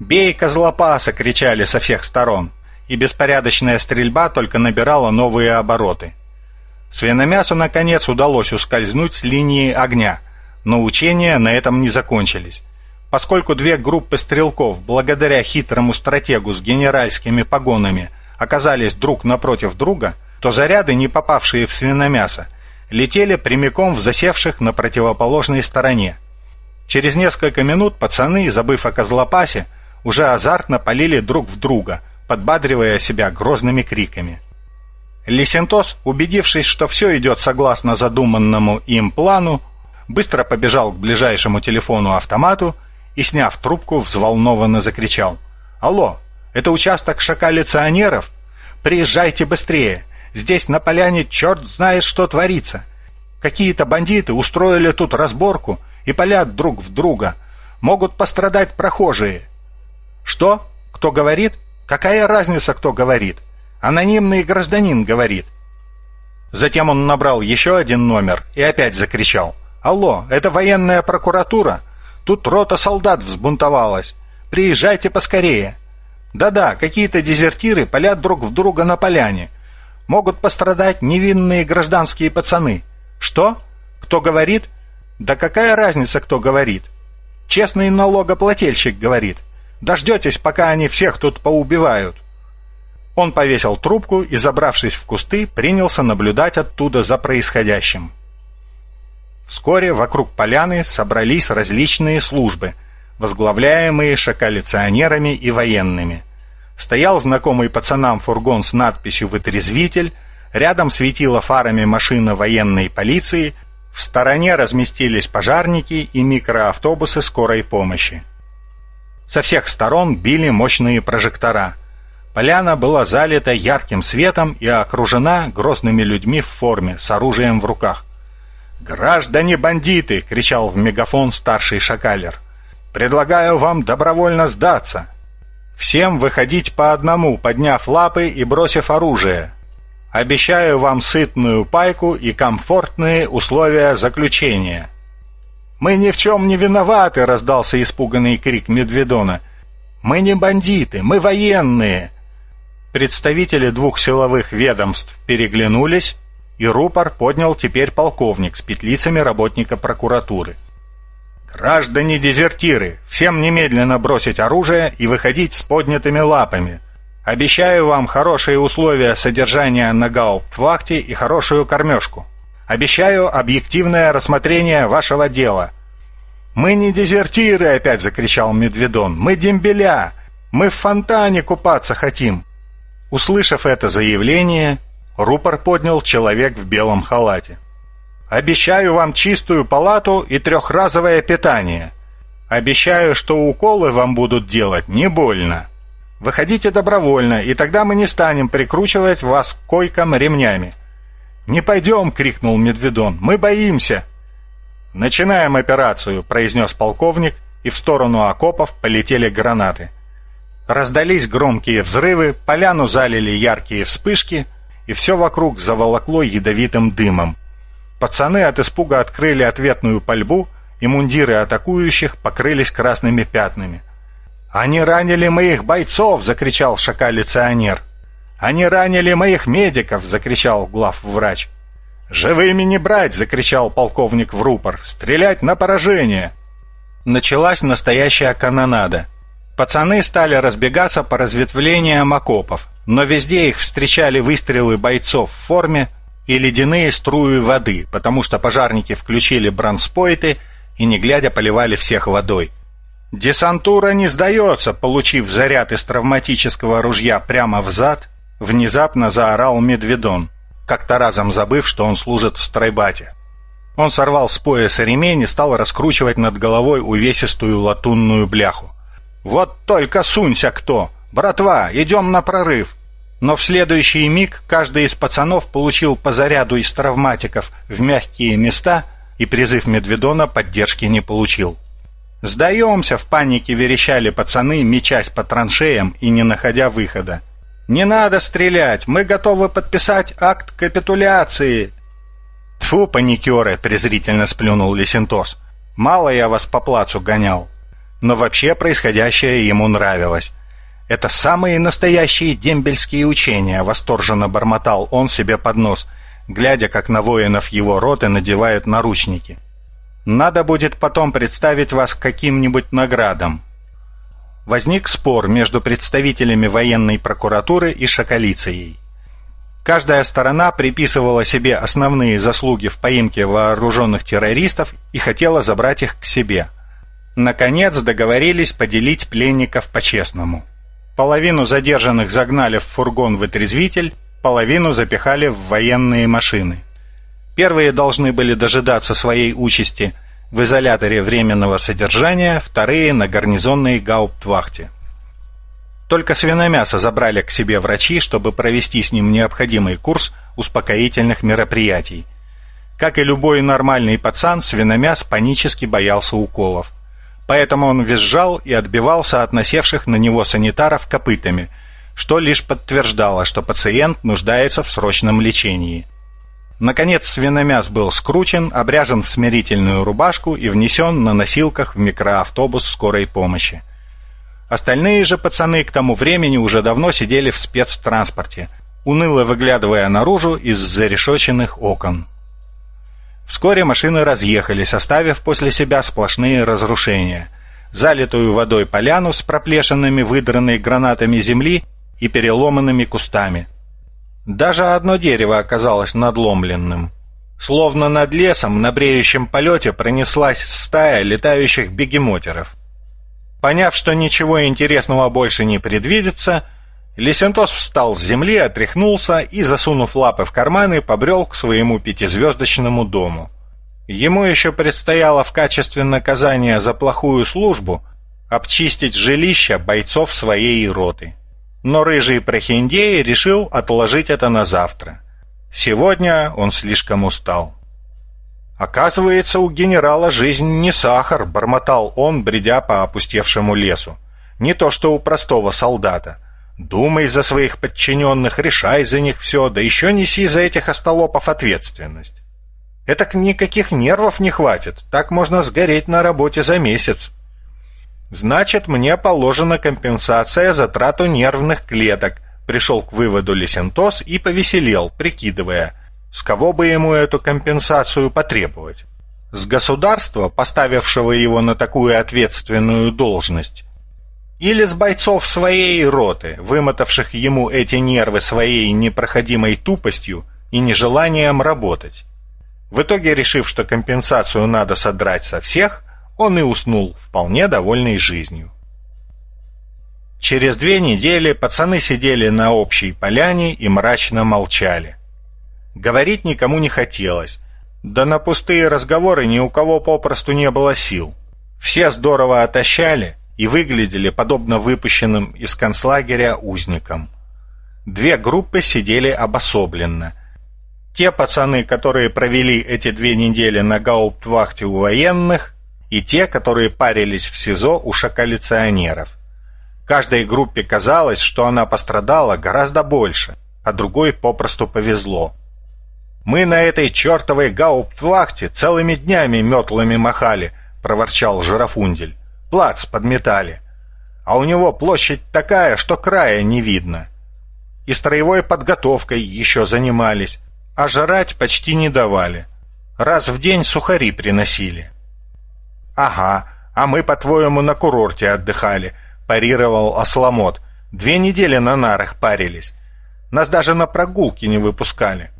«Бей, козлопаса!» — кричали со всех сторон и беспорядочная стрельба только набирала новые обороты. Свиномясу, наконец, удалось ускользнуть с линии огня, но учения на этом не закончились. Поскольку две группы стрелков, благодаря хитрому стратегу с генеральскими погонами, оказались друг напротив друга, то заряды, не попавшие в свиномясо, летели прямиком в засевших на противоположной стороне. Через несколько минут пацаны, забыв о козлопасе, уже азартно полили друг в друга – подбадривая себя грозными криками. Лисентос, убедившись, что все идет согласно задуманному им плану, быстро побежал к ближайшему телефону-автомату и, сняв трубку, взволнованно закричал. «Алло, это участок шакалиционеров? Приезжайте быстрее! Здесь на поляне черт знает, что творится! Какие-то бандиты устроили тут разборку и палят друг в друга. Могут пострадать прохожие». «Что? Кто говорит?» Какая разница, кто говорит? Анонимный гражданин говорит. Затем он набрал еще один номер и опять закричал. «Алло, это военная прокуратура? Тут рота солдат взбунтовалась. Приезжайте поскорее». «Да-да, какие-то дезертиры палят друг в друга на поляне. Могут пострадать невинные гражданские пацаны». «Что? Кто говорит?» «Да какая разница, кто говорит?» «Честный налогоплательщик говорит. Дождетесь, пока они всех тут поубивают». Он повесил трубку и, забравшись в кусты, принялся наблюдать оттуда за происходящим. Вскоре вокруг поляны собрались различные службы, возглавляемые шакалиционерами и военными. Стоял знакомый пацанам фургон с надписью «Вытрезвитель», рядом светила фарами машина военной полиции, в стороне разместились пожарники и микроавтобусы скорой помощи. Со всех сторон били мощные прожектора. Поляна была залита ярким светом и окружена грозными людьми в форме, с оружием в руках. «Граждане-бандиты!» — кричал в мегафон старший шакалер. «Предлагаю вам добровольно сдаться!» Всем выходить по одному, подняв лапы и бросив оружие. Обещаю вам сытную пайку и комфортные условия заключения». «Мы ни в чем не виноваты!» — раздался испуганный крик Медведона. «Мы не бандиты, мы военные!» Представители двух силовых ведомств переглянулись, и рупор поднял теперь полковник с петлицами работника прокуратуры. «Граждане-дезертиры, всем немедленно бросить оружие и выходить с поднятыми лапами. Обещаю вам хорошие условия содержания на гауптвахте и хорошую кормежку. Обещаю объективное рассмотрение вашего дела». «Мы не дезертиры!» — опять закричал Медведон. «Мы дембеля! Мы в фонтане купаться хотим!» Услышав это заявление, рупор поднял человек в белом халате. «Обещаю вам чистую палату и трехразовое питание. Обещаю, что уколы вам будут делать не больно. Выходите добровольно, и тогда мы не станем прикручивать вас к койкам ремнями». «Не пойдем!» — крикнул Медведон. «Мы боимся!» «Начинаем операцию!» — произнес полковник, и в сторону окопов полетели гранаты. Раздались громкие взрывы, поляну залили яркие вспышки, и все вокруг заволокло ядовитым дымом. Пацаны от испуга открыли ответную пальбу, и мундиры атакующих покрылись красными пятнами. «Они ранили моих бойцов!» — закричал шакалиционер. «Они ранили моих медиков!» — закричал главврач. «Живыми не брать!» — закричал полковник в рупор. «Стрелять на поражение!» Началась настоящая канонада. Пацаны стали разбегаться по разветвлениям окопов, но везде их встречали выстрелы бойцов в форме и ледяные струи воды, потому что пожарники включили бронспойты и, не глядя, поливали всех водой. «Десантура не сдается!» Получив заряд из травматического ружья прямо в зад, внезапно заорал Медведон, как-то разом забыв, что он служит в стройбате. Он сорвал с пояса ремень и стал раскручивать над головой увесистую латунную бляху. «Вот только сунься кто! Братва, идем на прорыв!» Но в следующий миг каждый из пацанов получил по заряду из травматиков в мягкие места, и призыв Медведона поддержки не получил. «Сдаемся!» — в панике верещали пацаны, мечась по траншеям и не находя выхода. «Не надо стрелять! Мы готовы подписать акт капитуляции!» «Тьфу, паникеры!» — презрительно сплюнул Лесентос. «Мало я вас по плацу гонял!» но вообще происходящее ему нравилось. «Это самые настоящие дембельские учения», — восторженно бормотал он себе под нос, глядя, как на воинов его роты надевают наручники. «Надо будет потом представить вас каким-нибудь наградам». Возник спор между представителями военной прокуратуры и шакалицией. Каждая сторона приписывала себе основные заслуги в поимке вооруженных террористов и хотела забрать их к себе – Наконец договорились поделить пленников по-честному. Половину задержанных загнали в фургон-вытрезвитель, половину запихали в военные машины. Первые должны были дожидаться своей участи в изоляторе временного содержания, вторые — на гарнизонной гауптвахте. Только свиномясо забрали к себе врачи, чтобы провести с ним необходимый курс успокоительных мероприятий. Как и любой нормальный пацан, свиномяс панически боялся уколов. Поэтому он визжал и отбивался от насевших на него санитаров копытами, что лишь подтверждало, что пациент нуждается в срочном лечении. Наконец свиномяс был скручен, обряжен в смирительную рубашку и внесен на носилках в микроавтобус скорой помощи. Остальные же пацаны к тому времени уже давно сидели в спецтранспорте, уныло выглядывая наружу из зарешоченных окон. Вскоре машины разъехались, оставив после себя сплошные разрушения. Залитую водой поляну с проплешинами, выдранной гранатами земли и переломанными кустами. Даже одно дерево оказалось надломленным. Словно над лесом на бреющем полете пронеслась стая летающих бегемотеров. Поняв, что ничего интересного больше не предвидится, Лесентос встал с земли, отряхнулся и, засунув лапы в карманы, побрел к своему пятизвездочному дому. Ему еще предстояло в качестве наказания за плохую службу обчистить жилища бойцов своей роты. Но рыжий прохиндей решил отложить это на завтра. Сегодня он слишком устал. «Оказывается, у генерала жизнь не сахар», — бормотал он, бредя по опустевшему лесу. Не то что у простого солдата. Думай за своих подчиненных, решай за них все, да еще неси за этих остолопов ответственность. Это никаких нервов не хватит, так можно сгореть на работе за месяц. Значит, мне положена компенсация за трату нервных клеток, пришел к выводу Лисентос и повеселел, прикидывая, с кого бы ему эту компенсацию потребовать. С государства, поставившего его на такую ответственную должность, или с бойцов своей роты, вымотавших ему эти нервы своей непроходимой тупостью и нежеланием работать. В итоге, решив, что компенсацию надо содрать со всех, он и уснул, вполне довольный жизнью. Через две недели пацаны сидели на общей поляне и мрачно молчали. Говорить никому не хотелось, да на пустые разговоры ни у кого попросту не было сил. Все здорово отощали и выглядели подобно выпущенным из концлагеря узникам. Две группы сидели обособленно. Те пацаны, которые провели эти две недели на гауптвахте у военных, и те, которые парились в СИЗО у шакалиционеров. Каждой группе казалось, что она пострадала гораздо больше, а другой попросту повезло. «Мы на этой чертовой гауптвахте целыми днями метлами махали», — проворчал Жирафундель. «Плац подметали. А у него площадь такая, что края не видно. И строевой подготовкой еще занимались, а жрать почти не давали. Раз в день сухари приносили». «Ага, а мы, по-твоему, на курорте отдыхали», — парировал Осламот. «Две недели на нарах парились. Нас даже на прогулки не выпускали».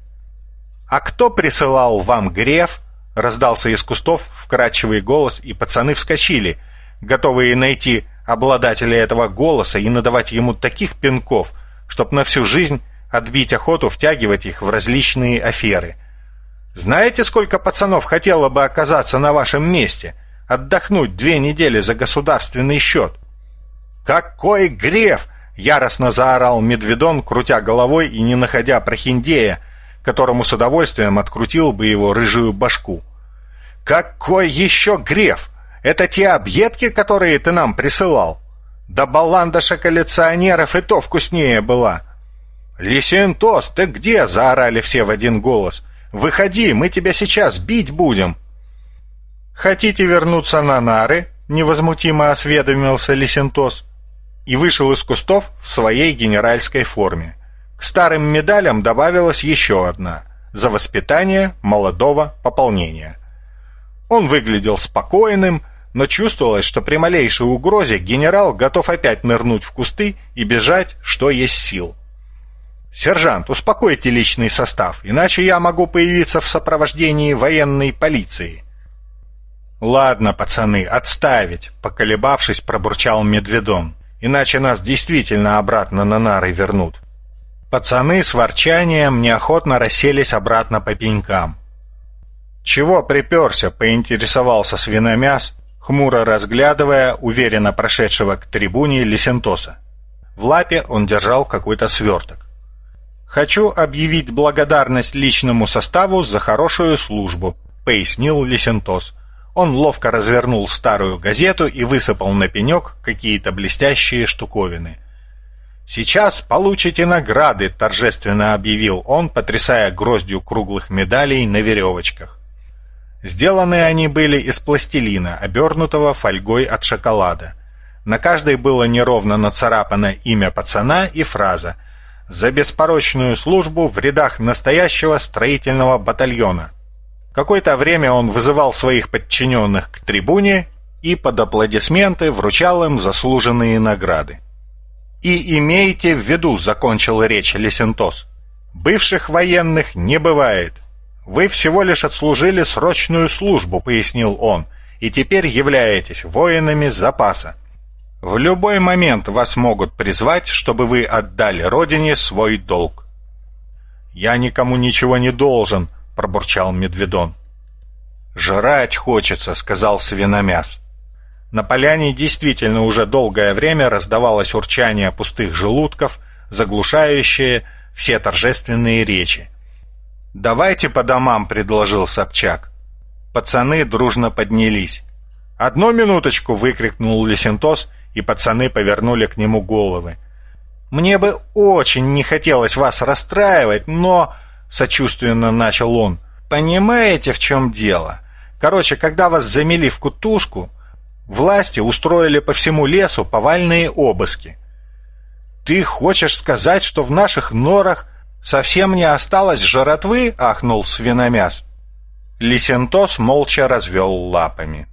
«А кто присылал вам греф?» — раздался из кустов вкрадчивый голос, и пацаны вскочили, готовые найти обладателя этого голоса и надавать ему таких пинков, чтоб на всю жизнь отбить охоту втягивать их в различные аферы. «Знаете, сколько пацанов хотело бы оказаться на вашем месте?» Отдохнуть две недели за государственный счет. «Какой греф!» — яростно заорал Медведон, крутя головой и не находя прохиндея, которому с удовольствием открутил бы его рыжую башку. «Какой еще греф? Это те объедки, которые ты нам присылал? Да баландоша коллекционеров и то вкуснее была!» «Лисентос, ты где?» — заорали все в один голос. «Выходи, мы тебя сейчас бить будем!» «Хотите вернуться на нары?» — невозмутимо осведомился Лисентос и вышел из кустов в своей генеральской форме. К старым медалям добавилась еще одна — за воспитание молодого пополнения. Он выглядел спокойным, но чувствовалось, что при малейшей угрозе генерал готов опять нырнуть в кусты и бежать, что есть сил. «Сержант, успокойте личный состав, иначе я могу появиться в сопровождении военной полиции». «Ладно, пацаны, отставить!» — поколебавшись, пробурчал Медведон. «Иначе нас действительно обратно на нары вернут». Пацаны с ворчанием неохотно расселись обратно по пенькам. «Чего приперся?» — поинтересовался свиномяс, хмуро разглядывая уверенно прошедшего к трибуне Лисентоса. В лапе он держал какой-то сверток. «Хочу объявить благодарность личному составу за хорошую службу», — пояснил Лисентос. Он ловко развернул старую газету и высыпал на пенек какие-то блестящие штуковины. «Сейчас получите награды», — торжественно объявил он, потрясая гроздью круглых медалей на веревочках. Сделаны они были из пластилина, обернутого фольгой от шоколада. На каждой было неровно нацарапано имя пацана и фраза «За беспорочную службу в рядах настоящего строительного батальона». Какое-то время он вызывал своих подчиненных к трибуне и под аплодисменты вручал им заслуженные награды. «И имейте в виду», — закончил речь Лесентос, — «бывших военных не бывает. Вы всего лишь отслужили срочную службу», — пояснил он, — «и теперь являетесь воинами запаса. В любой момент вас могут призвать, чтобы вы отдали Родине свой долг». «Я никому ничего не должен», пробурчал Медведон. «Жрать хочется», — сказал свиномяс. На поляне действительно уже долгое время раздавалось урчание пустых желудков, заглушающее все торжественные речи. «Давайте по домам», — предложил Собчак. Пацаны дружно поднялись. «Одну минуточку!» — выкрикнул Лесентос и пацаны повернули к нему головы. «Мне бы очень не хотелось вас расстраивать, но...» — сочувственно начал он. «Понимаете, в чем дело? Короче, когда вас замели в кутузку, власти устроили по всему лесу повальные обыски. Ты хочешь сказать, что в наших норах совсем не осталось жратвы?» — ахнул свиномяс. Лисентос молча развел лапами.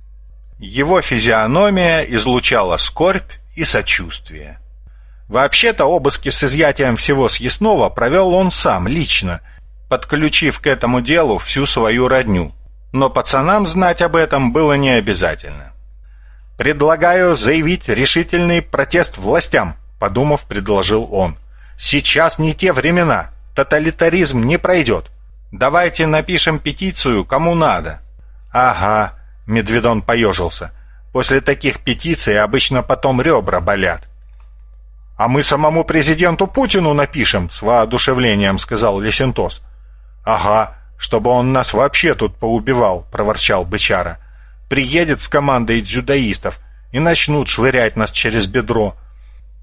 Его физиономия излучала скорбь и сочувствие. Вообще-то обыски с изъятием всего съестного провел он сам, лично, подключив к этому делу всю свою родню. Но пацанам знать об этом было не обязательно. «Предлагаю заявить решительный протест властям», — подумав, предложил он. «Сейчас не те времена. Тоталитаризм не пройдет. Давайте напишем петицию, кому надо». «Ага», — Медведон поежился. «После таких петиций обычно потом ребра болят». «А мы самому президенту Путину напишем», — с воодушевлением сказал Лесентос. «Ага, чтобы он нас вообще тут поубивал», — проворчал бычара. «Приедет с командой дзюдоистов и начнут швырять нас через бедро».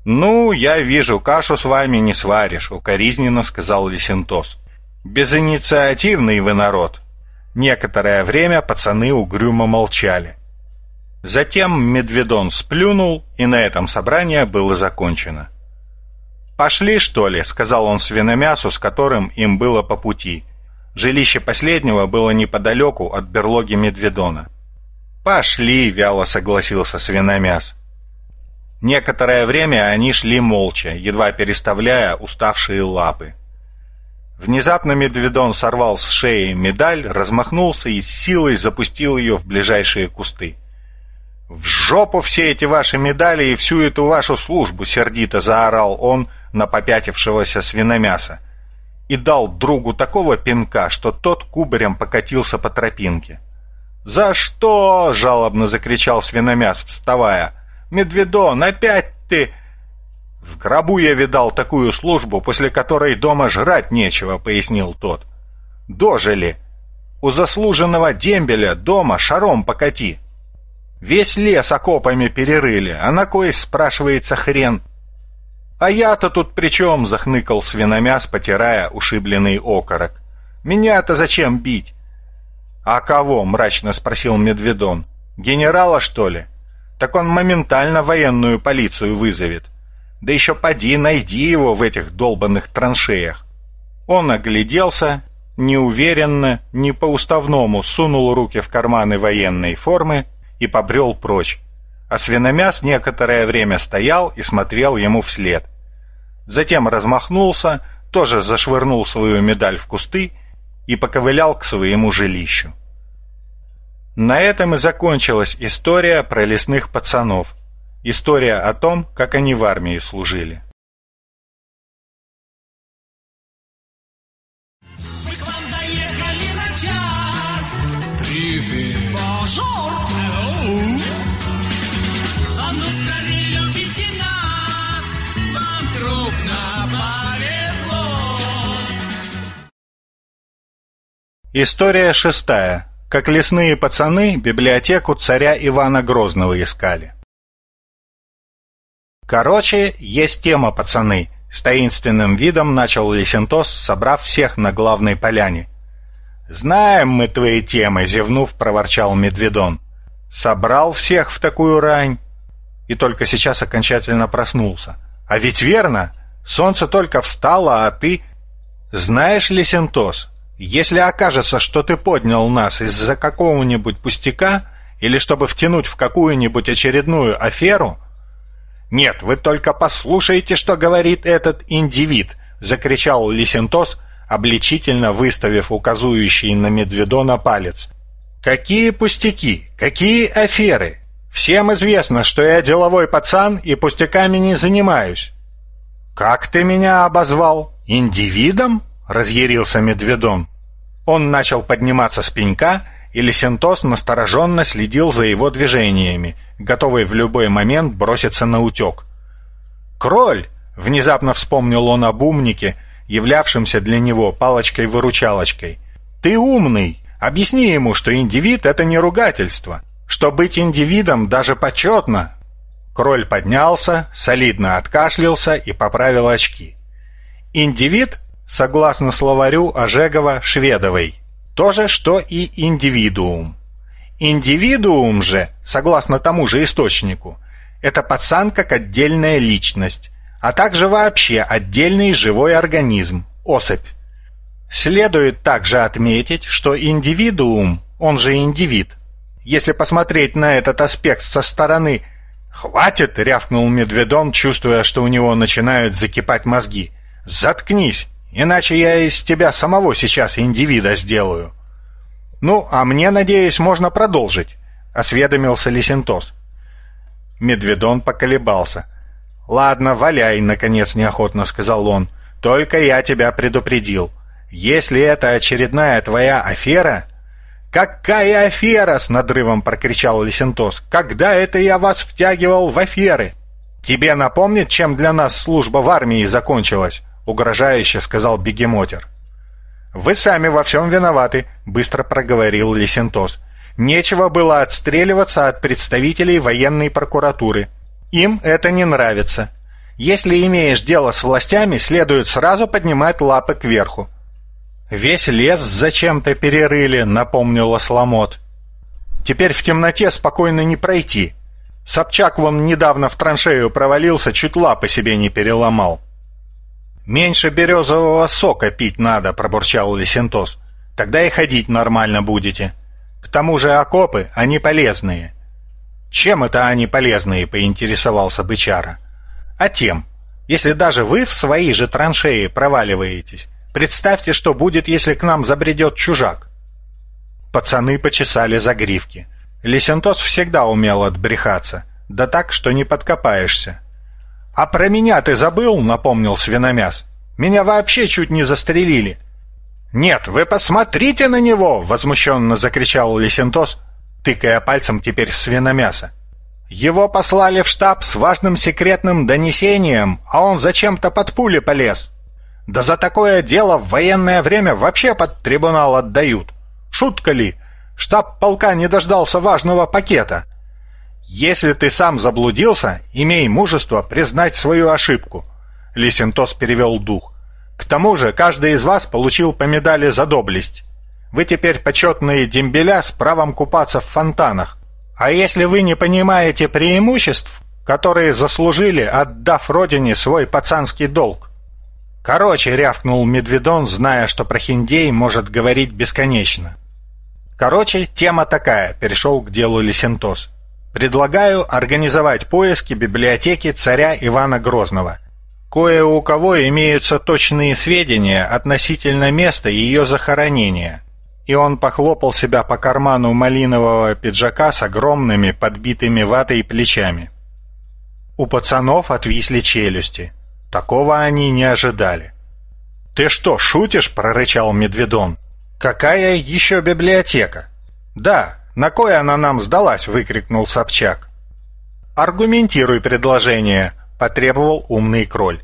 «Ну, я вижу, кашу с вами не сваришь», — укоризненно сказал Лесентос. «Безинициативный вы народ». Некоторое время пацаны угрюмо молчали. Затем Медведон сплюнул, и на этом собрание было закончено. «Пошли, что ли?» — сказал он свиномясу, с которым им было по пути. Жилище последнего было неподалеку от берлоги Медведона. «Пошли!» — вяло согласился свиномяс. Некоторое время они шли молча, едва переставляя уставшие лапы. Внезапно Медведон сорвал с шеи медаль, размахнулся и с силой запустил ее в ближайшие кусты. «В жопу все эти ваши медали и всю эту вашу службу!» — сердито заорал он на попятившегося свиномяса и дал другу такого пинка, что тот кубарем покатился по тропинке. «За что?» — жалобно закричал свиномяс, вставая. «Медведон, опять ты...» «В гробу я видал такую службу, после которой дома жрать нечего», — пояснил тот. «Дожили. У заслуженного дембеля дома шаром покати». Весь лес окопами перерыли, а на кой, спрашивается, хрен? «А я-то тут при чем?» — захныкал свиномяс, потирая ушибленный окорок. «Меня-то зачем бить?» «А кого?» — мрачно спросил Медведон. «Генерала, что ли? Так он моментально военную полицию вызовет. Да еще поди, найди его в этих долбанных траншеях». Он огляделся, неуверенно, не по-уставному сунул руки в карманы военной формы и побрел прочь. А свиномяс некоторое время стоял и смотрел ему вслед. Затем размахнулся, тоже зашвырнул свою медаль в кусты и поковылял к своему жилищу. На этом и закончилась история про лесных пацанов. История о том, как они в армии служили. История шестая. Как лесные пацаны библиотеку царя Ивана Грозного искали. Короче, есть тема, пацаны. С таинственным видом начал Лисентос, собрав всех на главной поляне. «Знаем мы твои темы», — зевнув, проворчал Медведон. «Собрал всех в такую рань?» И только сейчас окончательно проснулся. «А ведь верно! Солнце только встало, а ты...» «Знаешь, Лисентос, если окажется, что ты поднял нас из-за какого-нибудь пустяка или чтобы втянуть в какую-нибудь очередную аферу, «Нет, вы только послушайте, что говорит этот индивид!» — закричал Лисентос, обличительно выставив указующий на Медведона палец. «Какие пустяки? Какие аферы? Всем известно, что я деловой пацан и пустяками не занимаюсь». «Как ты меня обозвал? Индивидом?» — разъярился Медведон. Он начал подниматься с пенька, и Лисентос настороженно следил за его движениями, готовый в любой момент броситься на утек. «Кроль!» — внезапно вспомнил он об умнике, являвшемся для него палочкой-выручалочкой. «Ты умный! Объясни ему, что индивид — это не ругательство, что быть индивидом даже почетно!» Кроль поднялся, солидно откашлялся и поправил очки. Индивид, согласно словарю Ожегова-Шведовой, то же, что и индивидуум. Индивидуум же, согласно тому же источнику, это пацан как отдельная личность, а также вообще отдельный живой организм, особь. Следует также отметить, что индивидуум, он же индивид, если посмотреть на этот аспект со стороны «Хватит!» — рявкнул Медведон, чувствуя, что у него начинают закипать мозги. «Заткнись, иначе я из тебя самого сейчас индивида сделаю». «Ну, а мне, надеюсь, можно продолжить», — осведомился Лисентос. Медведон поколебался. «Ладно, валяй», — наконец неохотно сказал он. «Только я тебя предупредил. Если это очередная твоя афера...» «Какая афера?» — с надрывом прокричал Лисентос. «Когда это я вас втягивал в аферы?» «Тебе напомнит, чем для нас служба в армии закончилась?» — угрожающе сказал Бегемотер. «Вы сами во всем виноваты», — быстро проговорил Лисентос. «Нечего было отстреливаться от представителей военной прокуратуры. Им это не нравится. Если имеешь дело с властями, следует сразу поднимать лапы кверху. «Весь лес зачем-то перерыли», — напомнила Сломот. «Теперь в темноте спокойно не пройти. Собчак вон недавно в траншею провалился, чуть лапы себе не переломал». «Меньше березового сока пить надо», — пробурчал Лесентос. «Тогда и ходить нормально будете. К тому же окопы, они полезные». «Чем это они полезные?» — поинтересовался бычара. «А тем, если даже вы в свои же траншеи проваливаетесь, Представьте, что будет, если к нам забредет чужак. Пацаны почесали загривки. Лисентос всегда умел отбрехаться, да так, что не подкопаешься. «А про меня ты забыл?» — напомнил свиномяс. «Меня вообще чуть не застрелили». «Нет, вы посмотрите на него!» — возмущенно закричал Лисентос, тыкая пальцем теперь в свиномясо. «Его послали в штаб с важным секретным донесением, а он зачем-то под пули полез. Да за такое дело в военное время вообще под трибунал отдают. Шутка ли? Штаб полка не дождался важного пакета. Если ты сам заблудился, имей мужество признать свою ошибку. Лисентос перевел дух. К тому же каждый из вас получил по медали за доблесть. Вы теперь почетные дембеля с правом купаться в фонтанах. А если вы не понимаете преимуществ, которые заслужили, отдав родине свой пацанский долг, «Короче», — рявкнул Медведон, зная, что Прохиндей может говорить бесконечно. «Короче, тема такая», — перешел к делу Лисентос. «Предлагаю организовать поиски библиотеки царя Ивана Грозного. Кое у кого имеются точные сведения относительно места ее захоронения». И он похлопал себя по карману малинового пиджака с огромными подбитыми ватой плечами. У пацанов отвисли челюсти. Такого они не ожидали. «Ты что, шутишь?» — прорычал Медведон. «Какая еще библиотека?» «Да, на кой она нам сдалась?» — выкрикнул Собчак. «Аргументируй предложение», — потребовал умный кроль.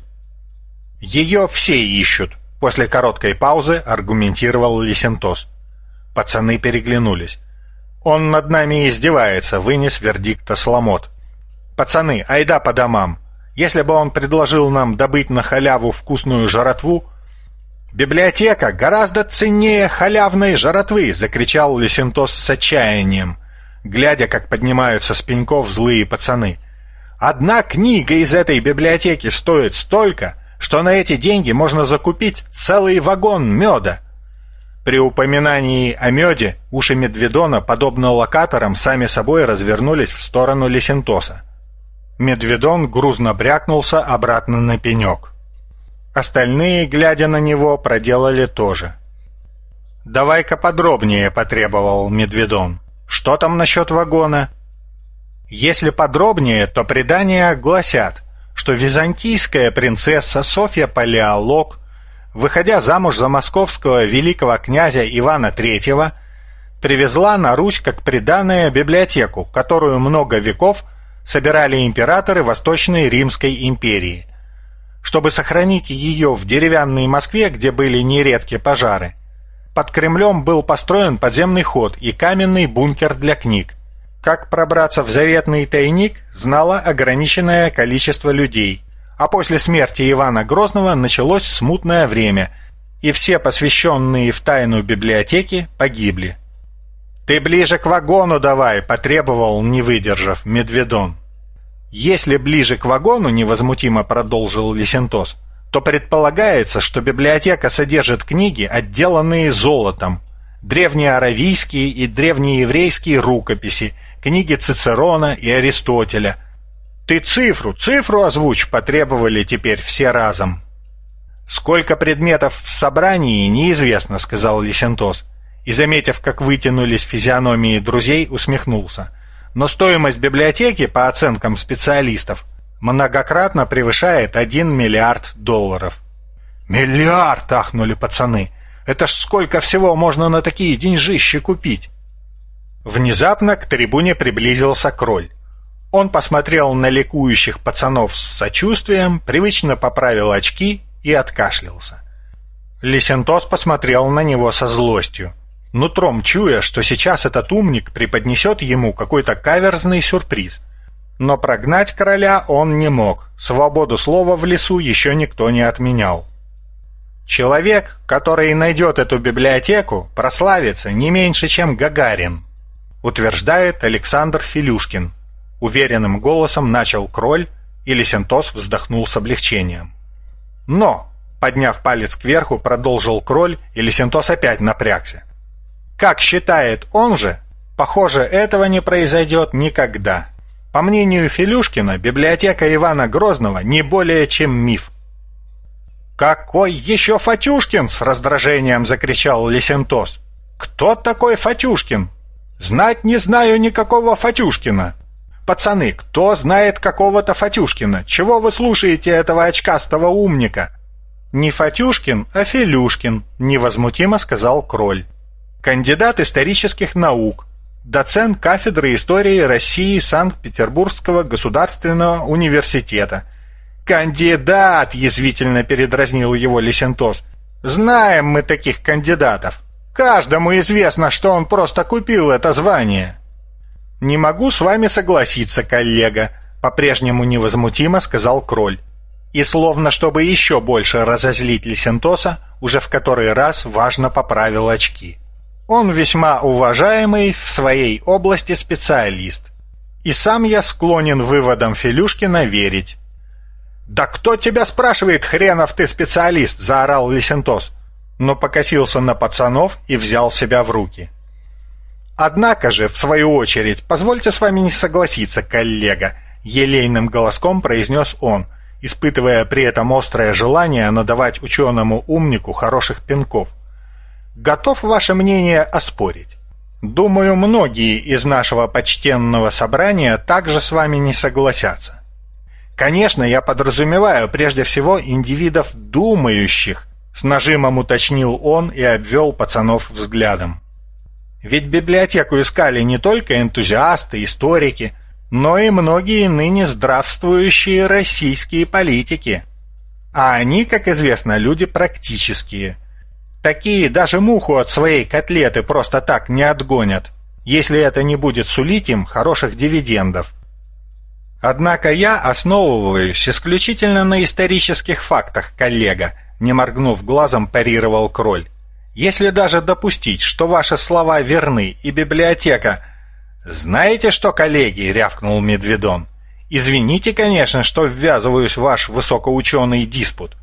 «Ее все ищут», — после короткой паузы аргументировал Лисентос. Пацаны переглянулись. «Он над нами издевается», — вынес вердикт Сломот. «Пацаны, айда по домам. Если бы он предложил нам добыть на халяву вкусную жаротву... «Библиотека гораздо ценнее халявной жаротвы!» — закричал Лесентос с отчаянием, глядя, как поднимаются с пеньков злые пацаны. «Одна книга из этой библиотеки стоит столько, что на эти деньги можно закупить целый вагон меда!» При упоминании о меде уши Медведона, подобно локаторам, сами собой развернулись в сторону Лесентоса. Медведон грузно брякнулся обратно на пенек. Остальные, глядя на него, проделали то же. «Давай-ка подробнее», — потребовал Медведон. «Что там насчет вагона?» Если подробнее, то предания гласят, что византийская принцесса Софья Палеолог, выходя замуж за московского великого князя Ивана III, привезла на Русь как приданное библиотеку, которую много веков – собирали императоры Восточной Римской империи. Чтобы сохранить ее в деревянной Москве, где были нередки пожары, под Кремлем был построен подземный ход и каменный бункер для книг. Как пробраться в заветный тайник, знало ограниченное количество людей. А после смерти Ивана Грозного началось смутное время, и все посвященные в тайну библиотеки погибли. «Ты ближе к вагону давай!» — потребовал, не выдержав, Медведон. «Если ближе к вагону», — невозмутимо продолжил Лисентос, то предполагается, что библиотека содержит книги, отделанные золотом, древнеаравийские и древнееврейские рукописи, книги Цицерона и Аристотеля. «Ты цифру, цифру озвучь!» — потребовали теперь все разом. «Сколько предметов в собрании, неизвестно», — сказал Лисентос. И, заметив, как вытянулись физиономии друзей, усмехнулся. «Но стоимость библиотеки, по оценкам специалистов, многократно превышает 1 миллиард долларов». «Миллиард!» — ахнули пацаны. «Это ж сколько всего можно на такие деньжищи купить!» Внезапно к трибуне приблизился Кроль. Он посмотрел на ликующих пацанов с сочувствием, привычно поправил очки и откашлялся. Лисентос посмотрел на него со злостью, нутром чуя, что сейчас этот умник преподнесет ему какой-то каверзный сюрприз. Но прогнать короля он не мог, свободу слова в лесу еще никто не отменял. Человек, который найдет эту библиотеку, прославится не меньше, чем Гагарин, утверждает Александр Филюшкин. Уверенным голосом начал Кроль, и Лисентос вздохнул с облегчением. Но, подняв палец кверху, продолжил Кроль, и Лисентос опять напрягся. Как считает он же, похоже, этого не произойдет никогда. По мнению Филюшкина, библиотека Ивана Грозного не более чем миф. «Какой еще Фатюшкин?» — с раздражением закричал Лисентос. «Кто такой Фатюшкин?» «Знать не знаю никакого Фатюшкина!» «Пацаны, кто знает какого-то Фатюшкина? Чего вы слушаете этого очкастого умника?» «Не Фатюшкин, а Филюшкин», — невозмутимо сказал Кроль. «Кандидат исторических наук, доцент кафедры истории России Санкт-Петербургского государственного университета». «Кандидат!» — язвительно передразнил его Лисентос. «Знаем мы таких кандидатов. Каждому известно, что он просто купил это звание». «Не могу с вами согласиться, коллега», — по-прежнему невозмутимо сказал Кроль. И словно чтобы еще больше разозлить Лисентоса, уже в который раз важно поправил очки. Он весьма уважаемый в своей области специалист. И сам я склонен выводам Филюшкина верить. «Да кто тебя спрашивает, хренов ты специалист?» – заорал Лисентос, но покосился на пацанов и взял себя в руки. «Однако же, в свою очередь, позвольте с вами не согласиться, коллега», — елейным голоском произнес он, испытывая при этом острое желание надавать ученому-умнику хороших пинков. «Готов ваше мнение оспорить? Думаю, многие из нашего почтенного собрания также с вами не согласятся. Конечно, я подразумеваю прежде всего индивидов думающих», — с нажимом уточнил он и обвел пацанов взглядом. Ведь библиотеку искали не только энтузиасты, историки, но и многие ныне здравствующие российские политики. А они, как известно, люди практические. Такие даже муху от своей котлеты просто так не отгонят, если это не будет сулить им хороших дивидендов. Однако я основываюсь исключительно на исторических фактах, коллега, не моргнув глазом, парировал Кроль. Если даже допустить, что ваши слова верны и библиотека... «Знаете что, коллеги?» — рявкнул Медведон. «Извините, конечно, что ввязываюсь в ваш высокоученый диспут.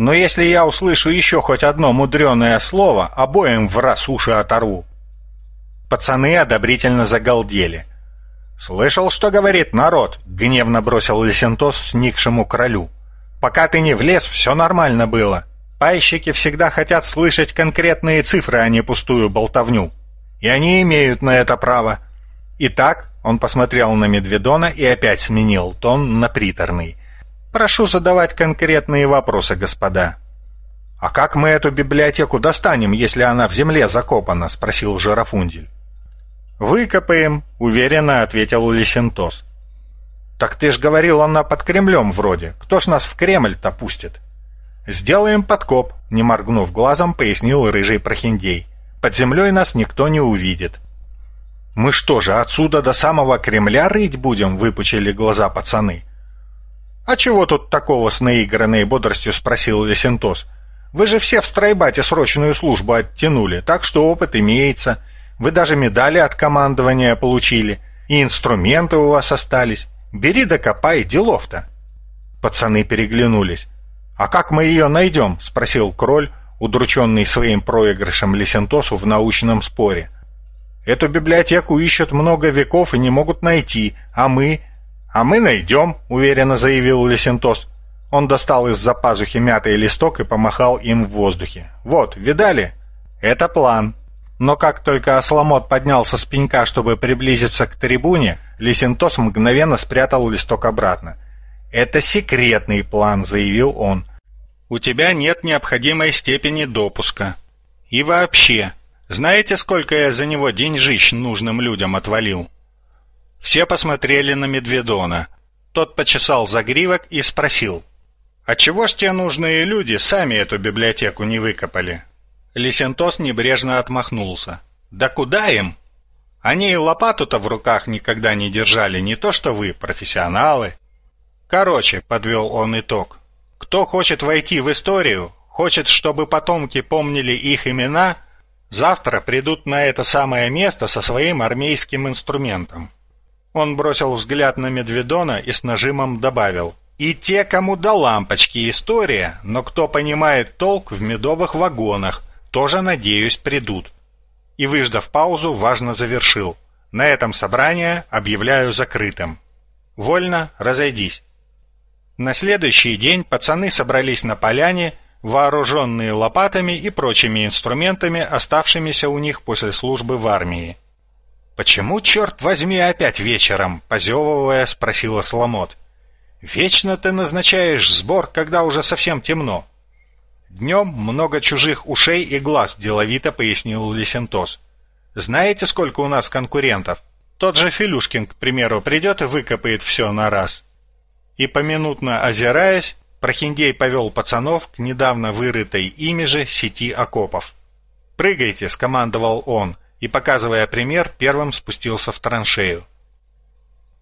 Но если я услышу еще хоть одно мудреное слово, обоим в раз уши оторву». Пацаны одобрительно загалдели. «Слышал, что говорит народ?» — гневно бросил Лесентос сникшему королю. «Пока ты не влез, все нормально было. Пайщики всегда хотят слышать конкретные цифры, а не пустую болтовню. И они имеют на это право. Итак, он посмотрел на Медведона и опять сменил тон на приторный. «Прошу задавать конкретные вопросы, господа». «А как мы эту библиотеку достанем, если она в земле закопана?» — спросил Жирафундель. «Выкопаем», — уверенно ответил Лисентос. «Так ты ж говорил, она под Кремлем вроде. Кто ж нас в Кремль-то пустит?» «Сделаем подкоп», — не моргнув глазом, пояснил рыжий прохиндей. «Под землей нас никто не увидит». «Мы что же, отсюда до самого Кремля рыть будем?» — выпучили глаза пацаны. «А чего тут такого с наигранной бодростью?» — спросил Лесентос. «Вы же все в стройбате срочную службу оттянули, так что опыт имеется. Вы даже медали от командования получили, и инструменты у вас остались. Бери да копай, делов-то». Пацаны переглянулись. «А как мы ее найдем?» — спросил Кроль, удрученный своим проигрышем Лесентосу в научном споре. «Эту библиотеку ищут много веков и не могут найти, а мы...» «А мы найдем», — уверенно заявил Лесентос. Он достал из-за пазухи мятый листок и помахал им в воздухе. «Вот, видали? Это план». Но как только Осламот поднялся с пенька, чтобы приблизиться к трибуне, Лесентос мгновенно спрятал листок обратно. «Это секретный план», — заявил он. «У тебя нет необходимой степени допуска. И вообще, знаете, сколько я за него деньжищ нужным людям отвалил?» Все посмотрели на Медведона. Тот почесал загривок и спросил. «А чего ж те нужные люди сами эту библиотеку не выкопали?» Лисентос небрежно отмахнулся. «Да куда им? Они и лопату-то в руках никогда не держали, не то что вы, профессионалы». Короче, подвел он итог. Кто хочет войти в историю, хочет, чтобы потомки помнили их имена, завтра придут на это самое место со своим армейским инструментом. Он бросил взгляд на Медведона и с нажимом добавил. «И те, кому до лампочки история, но кто понимает толк в медовых вагонах, тоже, надеюсь, придут». И, выждав паузу, важно завершил. «На этом собрание объявляю закрытым. Вольно, разойдись». На следующий день пацаны собрались на поляне, вооруженные лопатами и прочими инструментами, оставшимися у них после службы в армии. «Почему, черт возьми, опять вечером?» — позевывая, спросила Соломот. «Вечно ты назначаешь сбор, когда уже совсем темно». «Днем много чужих ушей и глаз», — деловито пояснил Лисентос. «Знаете, сколько у нас конкурентов? Тот же Филюшкин, к примеру, придет и выкопает все на раз». И поминутно озираясь, Прохиндей повел пацанов к недавно вырытой ими же сети окопов. «Прыгайте!» — скомандовал он, и, показывая пример, первым спустился в траншею.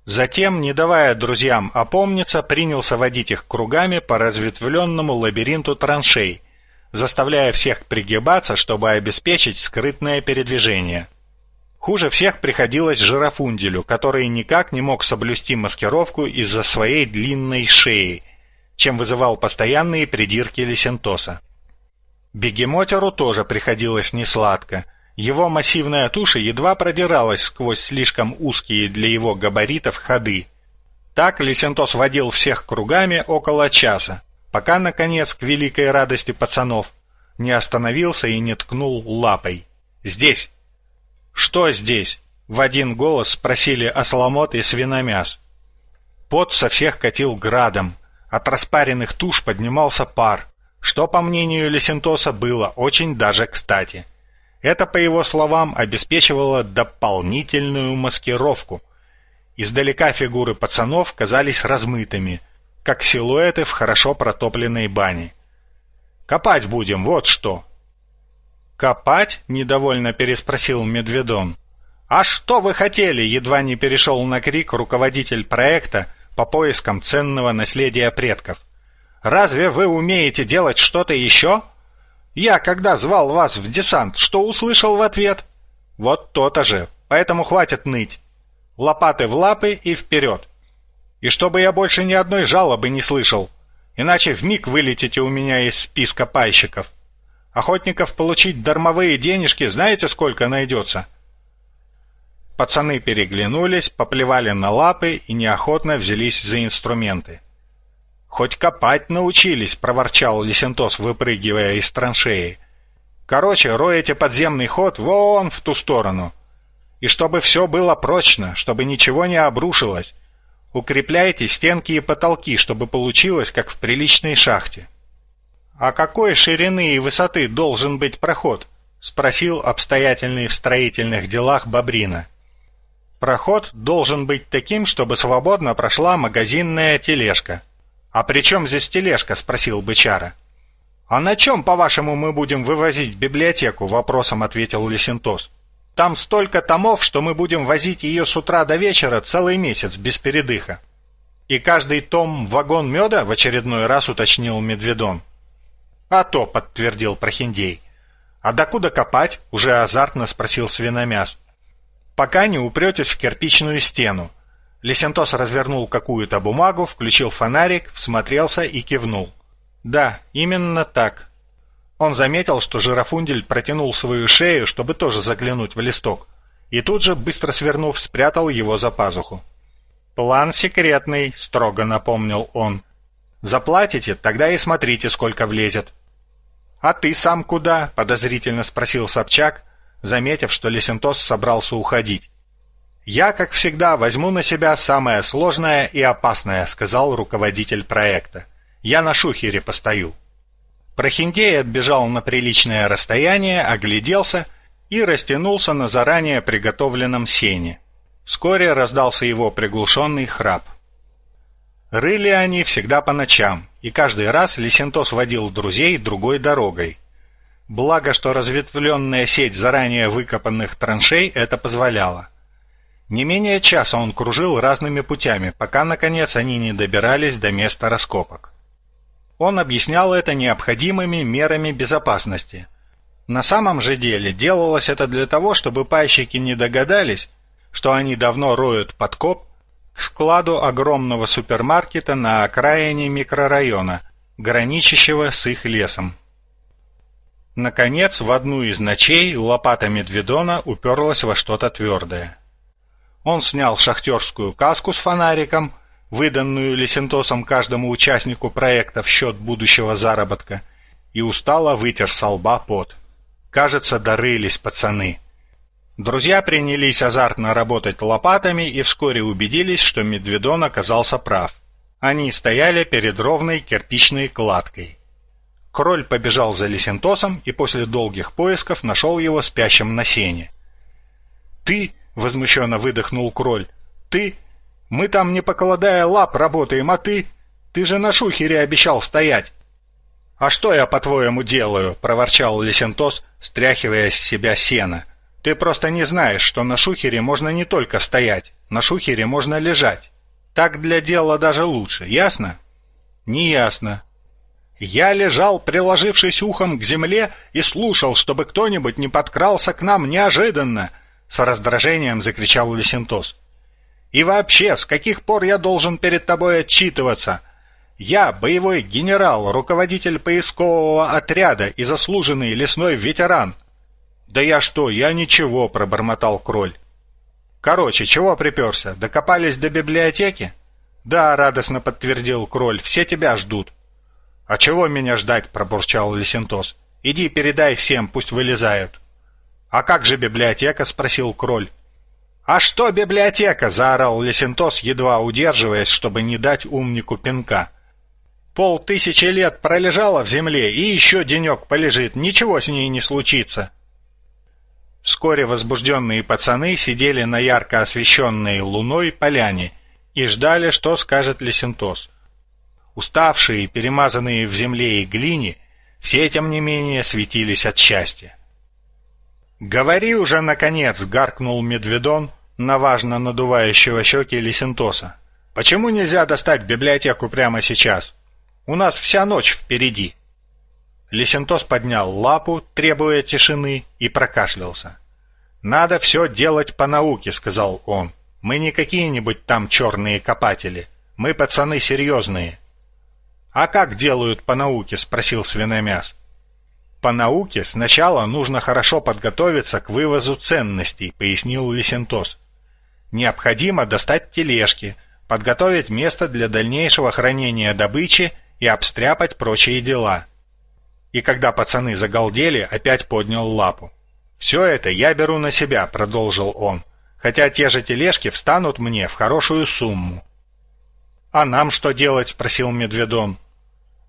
Затем, не давая друзьям опомниться, принялся водить их кругами по разветвленному лабиринту траншей, заставляя всех пригибаться, чтобы обеспечить скрытное передвижение. Хуже всех приходилось жирафунделю, который никак не мог соблюсти маскировку из-за своей длинной шеи, чем вызывал постоянные придирки Лисентоса. Бегемотеру тоже приходилось несладко. Его массивная туша едва продиралась сквозь слишком узкие для его габаритов ходы. Так Лисентос водил всех кругами около часа, пока, наконец, к великой радости пацанов, не остановился и не ткнул лапой. «Здесь!» «Что здесь?» — в один голос спросили Осоломот и Свиномяс. Пот со всех катил градом. От распаренных туш поднимался пар, что, по мнению Лесентоса, было очень даже кстати. Это, по его словам, обеспечивало дополнительную маскировку. Издалека фигуры пацанов казались размытыми, как силуэты в хорошо протопленной бане. «Копать будем, вот что!» «Копать?» — недовольно переспросил Медведон. «А что вы хотели?» — едва не перешел на крик руководитель проекта по поискам ценного наследия предков. «Разве вы умеете делать что-то еще?» «Я, когда звал вас в десант, что услышал в ответ?» «Вот то-то же, поэтому хватит ныть. Лопаты в лапы и вперед. И чтобы я больше ни одной жалобы не слышал, иначе вмиг вылетите у меня из списка пайщиков». Охотников получить дармовые денежки знаете сколько найдется?» Пацаны переглянулись, поплевали на лапы и неохотно взялись за инструменты. «Хоть копать научились», — проворчал Лисентос, выпрыгивая из траншеи. «Короче, роете подземный ход вон в ту сторону. И чтобы все было прочно, чтобы ничего не обрушилось. Укрепляйте стенки и потолки, чтобы получилось, как в приличной шахте». «А какой ширины и высоты должен быть проход?» — спросил обстоятельный в строительных делах Бобрина. «Проход должен быть таким, чтобы свободно прошла магазинная тележка». «А при чем здесь тележка?» — спросил бычара. «А на чем, по-вашему, мы будем вывозить библиотеку?» — вопросом ответил Лесентос. Там столько томов, что мы будем возить ее с утра до вечера целый месяц без передыха. И каждый том вагон меда в очередной раз уточнил Медведон. А то, подтвердил Прохиндей. А докуда копать? Уже азартно спросил свиномяс. Пока не упретесь в кирпичную стену. Лесентос развернул какую-то бумагу, включил фонарик, всмотрелся и кивнул. Да, именно так. Он заметил, что жирафундель протянул свою шею, чтобы тоже заглянуть в листок, и тут же, быстро свернув, спрятал его за пазуху. «План секретный», — строго напомнил он. «Заплатите, тогда и смотрите, сколько влезет». «А ты сам куда?» — подозрительно спросил Собчак, заметив, что Лесентос собрался уходить. «Я, как всегда, возьму на себя самое сложное и опасное», — сказал руководитель проекта. «Я на шухере постою». Прохиндей отбежал на приличное расстояние, огляделся и растянулся на заранее приготовленном сене. Вскоре раздался его приглушенный храп. Рыли они всегда по ночам, и каждый раз Лисентос водил друзей другой дорогой. Благо, что разветвленная сеть заранее выкопанных траншей это позволяла. Не менее часа он кружил разными путями, пока, наконец, они не добирались до места раскопок. Он объяснял это необходимыми мерами безопасности. На самом же деле делалось это для того, чтобы пайщики не догадались, что они давно роют подкоп к складу огромного супермаркета на окраине микрорайона, граничащего с их лесом. Наконец, в одну из ночей лопата Медведона уперлась во что-то твердое. Он снял шахтерскую каску с фонариком, выданную Лесентосом каждому участнику проекта в счет будущего заработка, и устало вытер со лба пот. Кажется, дорылись пацаны. Друзья принялись азартно работать лопатами и вскоре убедились, что Медведон оказался прав. Они стояли перед ровной кирпичной кладкой. Кроль побежал за Лесентосом и после долгих поисков нашел его спящим на сене. «Ты возмущенно выдохнул Кроль. Ты? Мы там не покладая лап работаем, а ты? Ты же на шухере обещал стоять. А что я, по-твоему, делаю? проворчал Лесентос, стряхивая с себя сено. Ты просто не знаешь, что на шухере можно не только стоять, на шухере можно лежать. Так для дела даже лучше, ясно? Не ясно. Я лежал, приложившись ухом к земле, и слушал, чтобы кто-нибудь не подкрался к нам неожиданно, с раздражением закричал Лесентос. И вообще, с каких пор я должен перед тобой отчитываться? Я боевой генерал, руководитель поискового отряда и заслуженный лесной ветеран. Да я что, я ничего, пробормотал Кроль. Короче, чего приперся? Докопались до библиотеки? Да, радостно подтвердил Кроль, все тебя ждут. А чего меня ждать, пробурчал Лесентос. Иди передай всем, пусть вылезают. «А как же библиотека?» — спросил Кроль. «А что библиотека?» — заорал Лесентос, едва удерживаясь, чтобы не дать умнику пинка. «Пол тысячи лет пролежала в земле, и еще денек полежит, ничего с ней не случится». Вскоре возбужденные пацаны сидели на ярко освещенной луной поляне и ждали, что скажет Лесентос. Уставшие, перемазанные в земле и глине, все, тем не менее, светились от счастья. «Говори уже, наконец!» — гаркнул Медведон на важно надувающего щеки Лисентоса. «Почему нельзя достать библиотеку прямо сейчас? У нас вся ночь впереди!» Лисентос поднял лапу, требуя тишины, и прокашлялся. «Надо все делать по науке», — сказал он. «Мы не какие-нибудь там черные копатели. Мы пацаны серьезные». «А как делают по науке?» — спросил свиномяс. По науке сначала нужно хорошо подготовиться к вывозу ценностей, пояснил Лисентос. Необходимо достать тележки, подготовить место для дальнейшего хранения добычи и обстряпать прочие дела. И когда пацаны загалдели, опять поднял лапу. «Все это я беру на себя», — продолжил он, «хотя те же тележки встанут мне в хорошую сумму». «А нам что делать?» — спросил Медведон.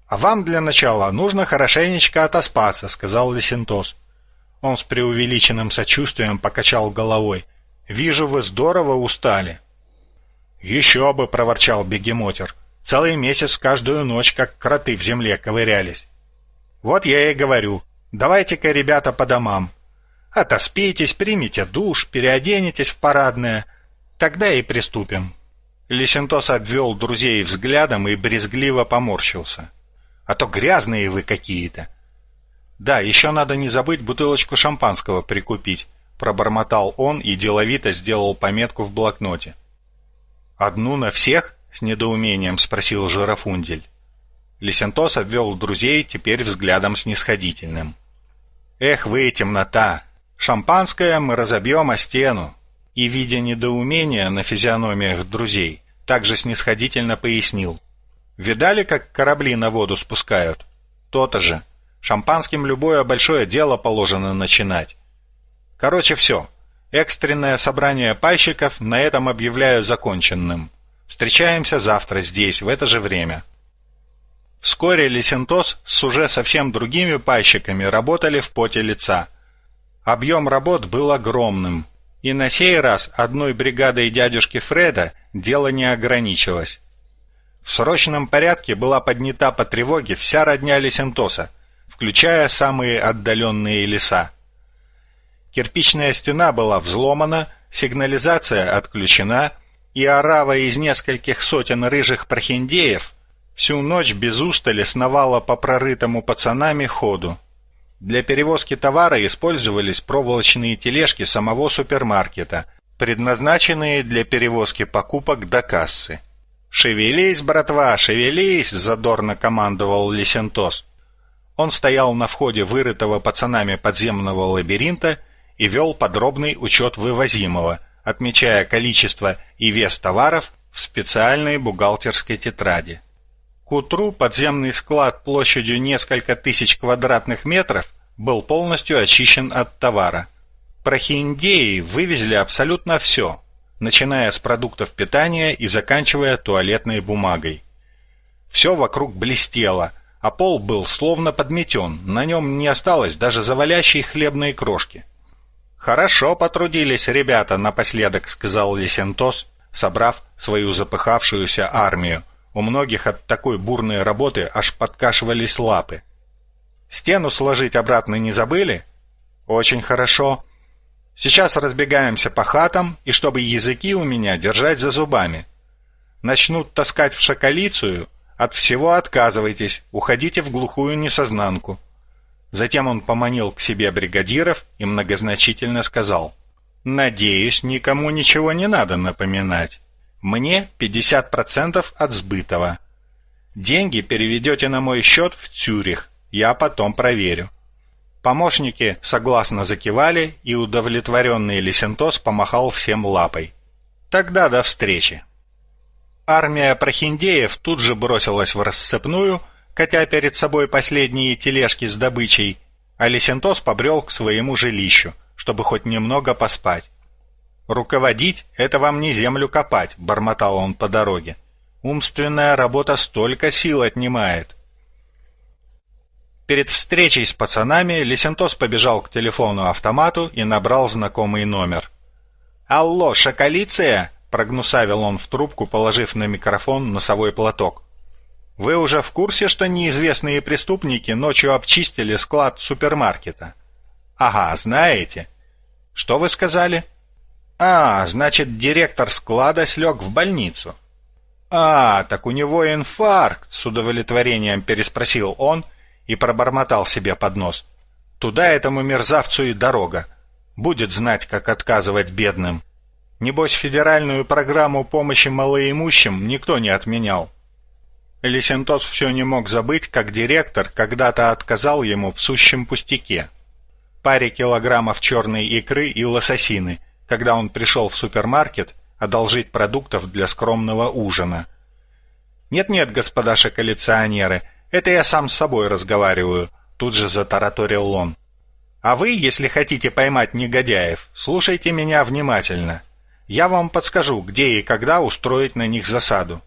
«А вам для начала нужно хорошенечко отоспаться», — сказал Лесентос. Он с преувеличенным сочувствием покачал головой. «Вижу, вы здорово устали». «Еще бы!» — проворчал бегемотер. «Целый месяц каждую ночь, как кроты в земле, ковырялись». «Вот я и говорю. Давайте-ка, ребята, по домам. Отоспитесь, примите душ, переоденетесь в парадное. Тогда и приступим». Лисентос обвел друзей взглядом и брезгливо поморщился. «А то грязные вы какие-то». «Да, еще надо не забыть бутылочку шампанского прикупить», пробормотал он и деловито сделал пометку в блокноте. «Одну на всех?» — с недоумением спросил Жирафундель. Лисентос обвел друзей теперь взглядом снисходительным. «Эх вы, темнота! Шампанское мы разобьем о стену!» И, видя недоумение на физиономиях друзей, также снисходительно пояснил. «Видали, как корабли на воду спускают? То-то же. Шампанским любое большое дело положено начинать. Короче, все. Экстренное собрание пайщиков на этом объявляю законченным. Встречаемся завтра здесь, в это же время. Вскоре Лисентос с уже совсем другими пайщиками работали в поте лица. Объем работ был огромным, и на сей раз одной бригадой дядюшки Фреда дело не ограничилось. В срочном порядке была поднята по тревоге вся родня Лисентоса, включая самые отдаленные леса. Кирпичная стена была взломана, сигнализация отключена, и орава из нескольких сотен рыжих прохиндеев всю ночь без устали сновала по прорытому пацанами ходу. Для перевозки товара использовались проволочные тележки самого супермаркета, предназначенные для перевозки покупок до кассы. «Шевелись, братва, шевелись!» — задорно командовал Лисентос. Он стоял на входе вырытого пацанами подземного лабиринта и вел подробный учет вывозимого, отмечая количество и вес товаров в специальной бухгалтерской тетради. К утру подземный склад площадью несколько тысяч квадратных метров был полностью очищен от товара. Прохиндеи вывезли абсолютно все, начиная с продуктов питания и заканчивая туалетной бумагой. Все вокруг блестело, а пол был словно подметен, на нем не осталось даже завалящей хлебной крошки. «Хорошо потрудились ребята», — напоследок сказал Лисентос, собрав свою запыхавшуюся армию. У многих от такой бурной работы аж подкашивались лапы. «Стену сложить обратно не забыли?» «Очень хорошо. Сейчас разбегаемся по хатам, и чтобы языки у меня держать за зубами. Начнут таскать в шакалицию, от всего отказывайтесь, уходите в глухую несознанку». Затем он поманил к себе бригадиров и многозначительно сказал, «Надеюсь, никому ничего не надо напоминать. Мне 50% от сбытого. Деньги переведете на мой счет в Цюрих, я потом проверю». Помощники согласно закивали, и удовлетворенный Лисентос помахал всем лапой. «Тогда до встречи». Армия прохиндеев тут же бросилась в расцепную, катя перед собой последние тележки с добычей, а Лисентос побрел к своему жилищу, чтобы хоть немного поспать. «Руководить — это вам не землю копать», — бормотал он по дороге. «Умственная работа столько сил отнимает». Перед встречей с пацанами Лисентос побежал к телефону-автомату и набрал знакомый номер. «Алло, шакалиция!» — прогнусавил он в трубку, положив на микрофон носовой платок. Вы уже в курсе, что неизвестные преступники ночью обчистили склад супермаркета? Ага, знаете. Что вы сказали? А, значит, директор склада слег в больницу. А, так у него инфаркт, с удовлетворением переспросил он и пробормотал себе под нос. Туда этому мерзавцу и дорога. Будет знать, как отказывать бедным. Небось, федеральную программу помощи малоимущим никто не отменял. Лисентос все не мог забыть, как директор когда-то отказал ему в сущем пустяке. Паре килограммов черной икры и лососины, когда он пришел в супермаркет одолжить продуктов для скромного ужина. «Нет-нет, господа шоколиционеры, это я сам с собой разговариваю», тут же затараторил он. «А вы, если хотите поймать негодяев, слушайте меня внимательно. Я вам подскажу, где и когда устроить на них засаду.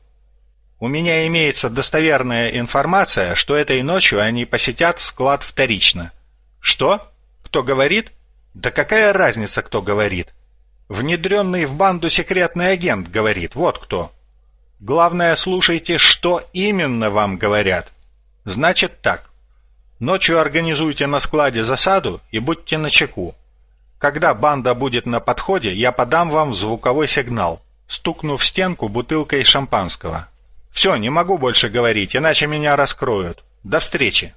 У меня имеется достоверная информация, что этой ночью они посетят склад вторично. Что? Кто говорит? Да какая разница, кто говорит? Внедренный в банду секретный агент говорит, вот кто. Главное, слушайте, что именно вам говорят. Значит так. Ночью организуйте на складе засаду и будьте начеку. Когда банда будет на подходе, я подам вам звуковой сигнал, стукнув стенку бутылкой шампанского. Все, не могу больше говорить, иначе меня раскроют. До встречи.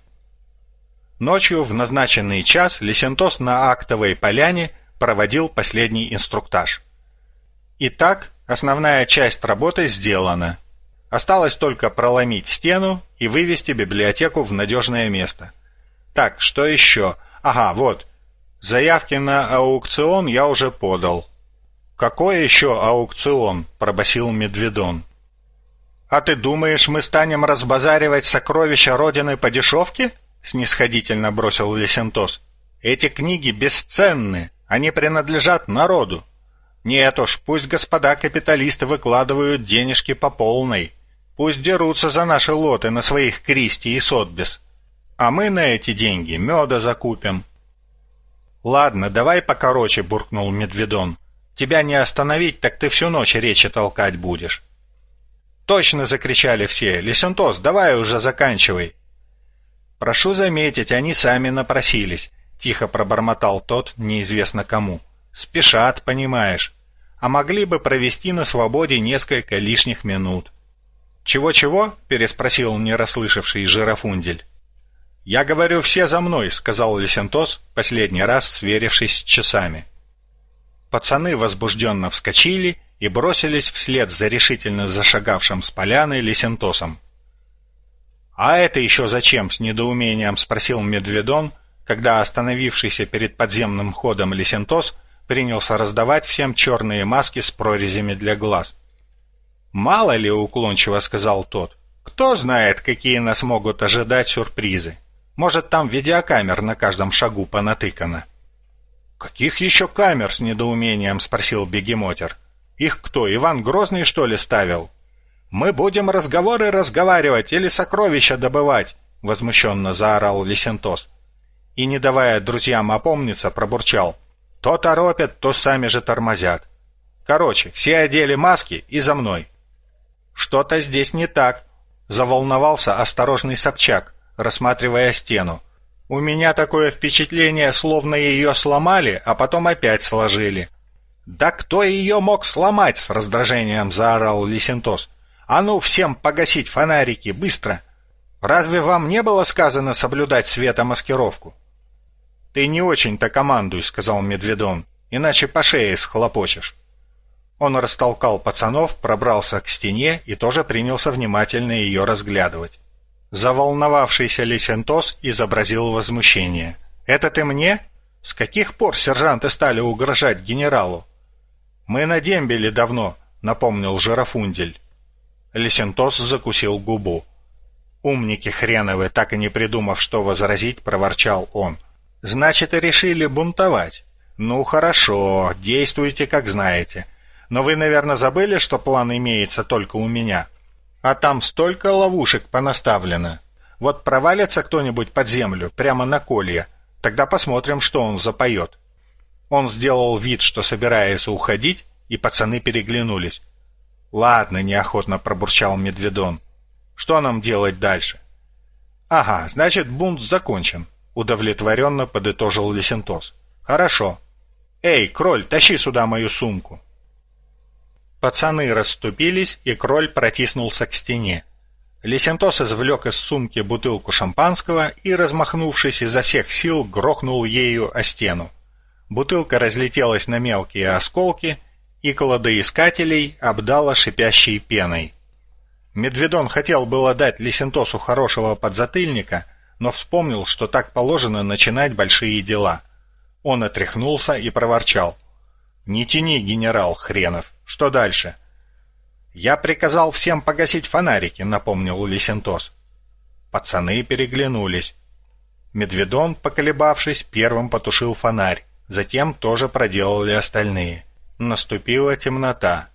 Ночью в назначенный час Лесентос на актовой поляне проводил последний инструктаж. Итак, основная часть работы сделана. Осталось только проломить стену и вывести библиотеку в надежное место. Так, что еще? Ага, вот. Заявки на аукцион я уже подал. «Какой еще аукцион?» – пробасил Медведон. «А ты думаешь, мы станем разбазаривать сокровища Родины по дешевке?» – снисходительно бросил Лесентос. «Эти книги бесценны, они принадлежат народу. Нет уж, пусть господа капиталисты выкладывают денежки по полной. Пусть дерутся за наши лоты на своих Кристи и Сотбис. А мы на эти деньги меда закупим». «Ладно, давай покороче», — буркнул Медведон. «Тебя не остановить, так ты всю ночь речи толкать будешь». «Точно!» — закричали все. «Лисентос, давай уже заканчивай!» «Прошу заметить, они сами напросились», — тихо пробормотал тот, неизвестно кому. «Спешат, понимаешь. А могли бы провести на свободе несколько лишних минут». «Чего-чего?» — переспросил нерасслышавший жирафундель. «Я говорю, все за мной», — сказал Лисентос, последний раз сверившись с часами. Пацаны возбужденно вскочили и бросились вслед за решительно зашагавшим с поляны Лисентосом. «А это еще зачем?» — с недоумением спросил Медведон, когда остановившийся перед подземным ходом Лисентос принялся раздавать всем черные маски с прорезями для глаз. «Мало ли», — уклончиво сказал тот, — «кто знает, какие нас могут ожидать сюрпризы. Может, там видеокамер на каждом шагу понатыкано». «Каких еще камер?» — с недоумением спросил Бегемотер. Их кто, Иван Грозный, что ли, ставил? Мы будем разговоры разговаривать или сокровища добывать, возмущенно заорал Лисентос. И, не давая друзьям опомниться, пробурчал. То торопят, то сами же тормозят. Короче, все одели маски и за мной. Что-то здесь не так, заволновался осторожный Собчак, рассматривая стену. У меня такое впечатление, словно ее сломали, а потом опять сложили. «Да кто ее мог сломать?» — с раздражением заорал Лисентос. «А ну, всем погасить фонарики, быстро! Разве вам не было сказано соблюдать светомаскировку?» «Ты не очень-то командуй», — сказал Медведон, — «иначе по шее схлопочешь». Он растолкал пацанов, пробрался к стене и тоже принялся внимательно ее разглядывать. Заволновавшийся Лисентос изобразил возмущение. «Это ты мне? С каких пор сержанты стали угрожать генералу? «Мы на дембеле давно», — напомнил Жирафундель. Лесентос закусил губу. «Умники хреновы», так и не придумав, что возразить, проворчал он. «Значит, и решили бунтовать. Ну, хорошо, действуйте, как знаете. Но вы, наверное, забыли, что план имеется только у меня. А там столько ловушек понаставлено. Вот провалится кто-нибудь под землю, прямо на колье, тогда посмотрим, что он запоет». Он сделал вид, что собирается уходить, и пацаны переглянулись. «Ладно», — неохотно пробурчал Медведон. «Что нам делать дальше?» «Ага, значит, бунт закончен», — удовлетворенно подытожил Лесентос. «Хорошо. Эй, Кроль, тащи сюда мою сумку». Пацаны расступились, и Кроль протиснулся к стене. Лесентос извлек из сумки бутылку шампанского и, размахнувшись изо всех сил, грохнул ею о стену. Бутылка разлетелась на мелкие осколки, и кладоискателей обдала шипящей пеной. Медведон хотел было дать Лисентосу хорошего подзатыльника, но вспомнил, что так положено начинать большие дела. Он отряхнулся и проворчал. «Не тяни, генерал Хренов. Что дальше?» «Я приказал всем погасить фонарики», — напомнил Лисентос. Пацаны переглянулись. Медведон, поколебавшись, первым потушил фонарь. Затем тоже проделали остальные. Наступила темнота.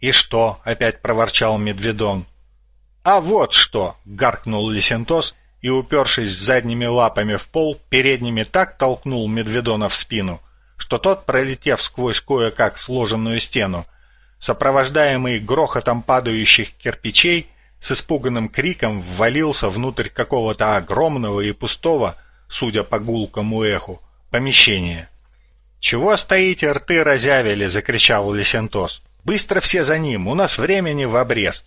«И что?» — опять проворчал Медведон. «А вот что!» — гаркнул Лисентос и, упершись задними лапами в пол, передними так толкнул Медведона в спину, что тот, пролетев сквозь кое-как сложенную стену, сопровождаемый грохотом падающих кирпичей, с испуганным криком ввалился внутрь какого-то огромного и пустого, судя по гулкому эху, помещение. «Чего стоите, рты разявили?» — закричал Лисентос. «Быстро все за ним, у нас времени в обрез».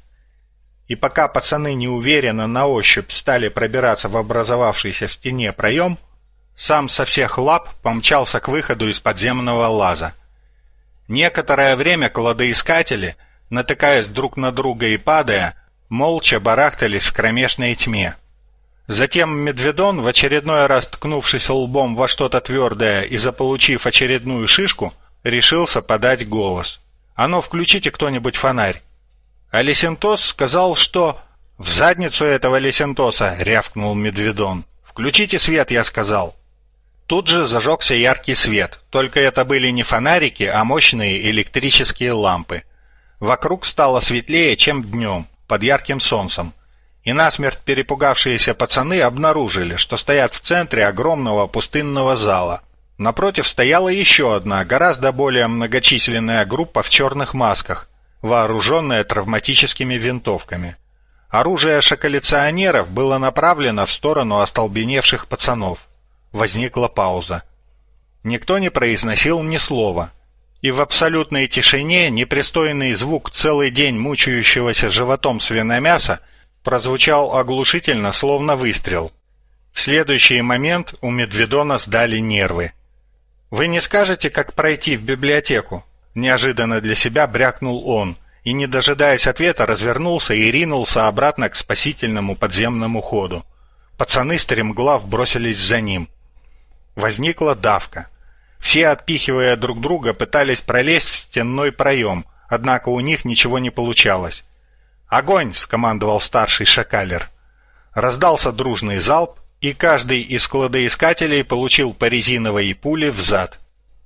И пока пацаны неуверенно на ощупь стали пробираться в образовавшийся в стене проем, сам со всех лап помчался к выходу из подземного лаза. Некоторое время кладоискатели, натыкаясь друг на друга и падая, молча барахтались в кромешной тьме. Затем Медведон, в очередной раз ткнувшись лбом во что-то твердое и заполучив очередную шишку, решился подать голос. «А ну, включите кто-нибудь фонарь!» А Лесентос сказал, что... «В задницу этого Лесентоса!» — рявкнул Медведон. «Включите свет!» — я сказал. Тут же зажегся яркий свет, только это были не фонарики, а мощные электрические лампы. Вокруг стало светлее, чем днем, под ярким солнцем. И насмерть перепугавшиеся пацаны обнаружили, что стоят в центре огромного пустынного зала. Напротив стояла еще одна, гораздо более многочисленная группа в черных масках, вооруженная травматическими винтовками. Оружие шоколиционеров было направлено в сторону остолбеневших пацанов. Возникла пауза. Никто не произносил ни слова. И в абсолютной тишине непристойный звук целый день мучающегося животом свиномяса прозвучал оглушительно, словно выстрел. В следующий момент у Медведона сдали нервы. «Вы не скажете, как пройти в библиотеку?» Неожиданно для себя брякнул он и, не дожидаясь ответа, развернулся и ринулся обратно к спасительному подземному ходу. Пацаны стремглав бросились за ним. Возникла давка. Все, отпихивая друг друга, пытались пролезть в стенной проем, однако у них ничего не получалось. «Огонь!» — скомандовал старший шакалер. Раздался дружный залп, и каждый из кладоискателей получил по резиновой пуле в зад.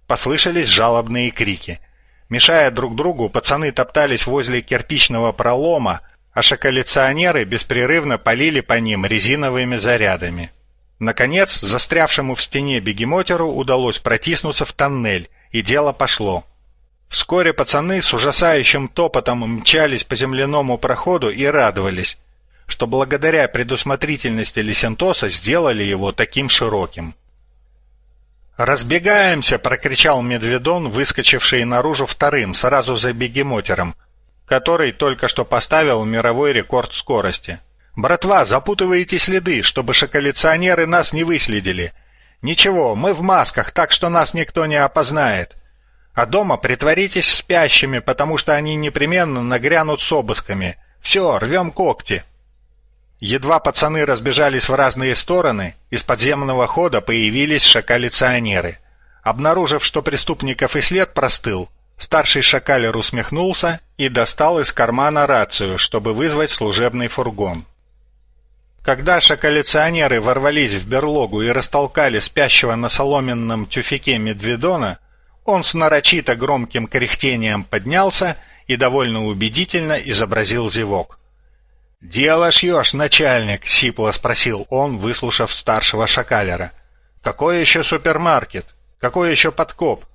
Послышались жалобные крики. Мешая друг другу, пацаны топтались возле кирпичного пролома, а шоколиционеры беспрерывно полили по ним резиновыми зарядами. Наконец, застрявшему в стене бегемотеру удалось протиснуться в тоннель, и дело пошло. Вскоре пацаны с ужасающим топотом мчались по земляному проходу и радовались, что благодаря предусмотрительности Лисентоса сделали его таким широким. «Разбегаемся!» — прокричал Медведон, выскочивший наружу вторым, сразу за бегемотером, который только что поставил мировой рекорд скорости. «Братва, запутываете следы, чтобы шоколиционеры нас не выследили. Ничего, мы в масках, так что нас никто не опознает. А дома притворитесь спящими, потому что они непременно нагрянут с обысками. Все, рвем когти». Едва пацаны разбежались в разные стороны, из подземного хода появились шакалиционеры. Обнаружив, что преступников и след простыл, старший шакалер усмехнулся и достал из кармана рацию, чтобы вызвать служебный фургон. Когда шоколиционеры ворвались в берлогу и растолкали спящего на соломенном тюфяке Медведона, он с нарочито громким кряхтением поднялся и довольно убедительно изобразил зевок. «Дело шьешь, начальник?» — сипло спросил он, выслушав старшего шакалера. «Какой еще супермаркет? Какой еще подкоп?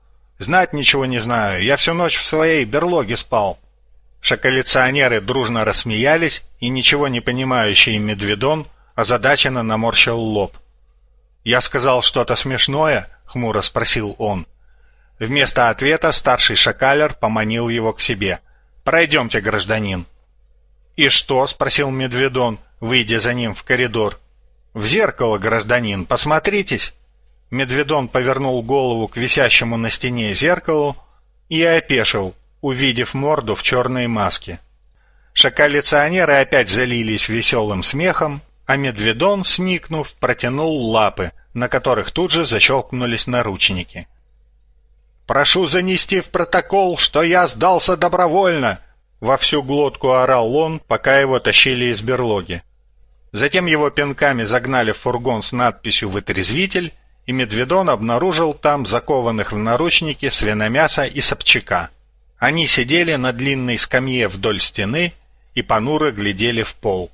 Знать ничего не знаю, я всю ночь в своей берлоге спал». Шоколиционеры дружно рассмеялись, и ничего не понимающий Медведон озадаченно наморщил лоб. «Я сказал что-то смешное?» — хмуро спросил он. Вместо ответа старший шакалер поманил его к себе. «Пройдемте, гражданин». «И что?» — спросил Медведон, выйдя за ним в коридор. «В зеркало, гражданин, посмотритесь». Медведон повернул голову к висящему на стене зеркалу и опешил, увидев морду в черной маске. Шоколиционеры опять залились веселым смехом, а Медведон, сникнув, протянул лапы, на которых тут же защелкнулись наручники. «Прошу занести в протокол, что я сдался добровольно!» Во всю глотку орал он, пока его тащили из берлоги. Затем его пинками загнали в фургон с надписью «Вытрезвитель», и Медведон обнаружил там закованных в наручники свиномяса и Собчака. Они сидели на длинной скамье вдоль стены и понуро глядели в пол.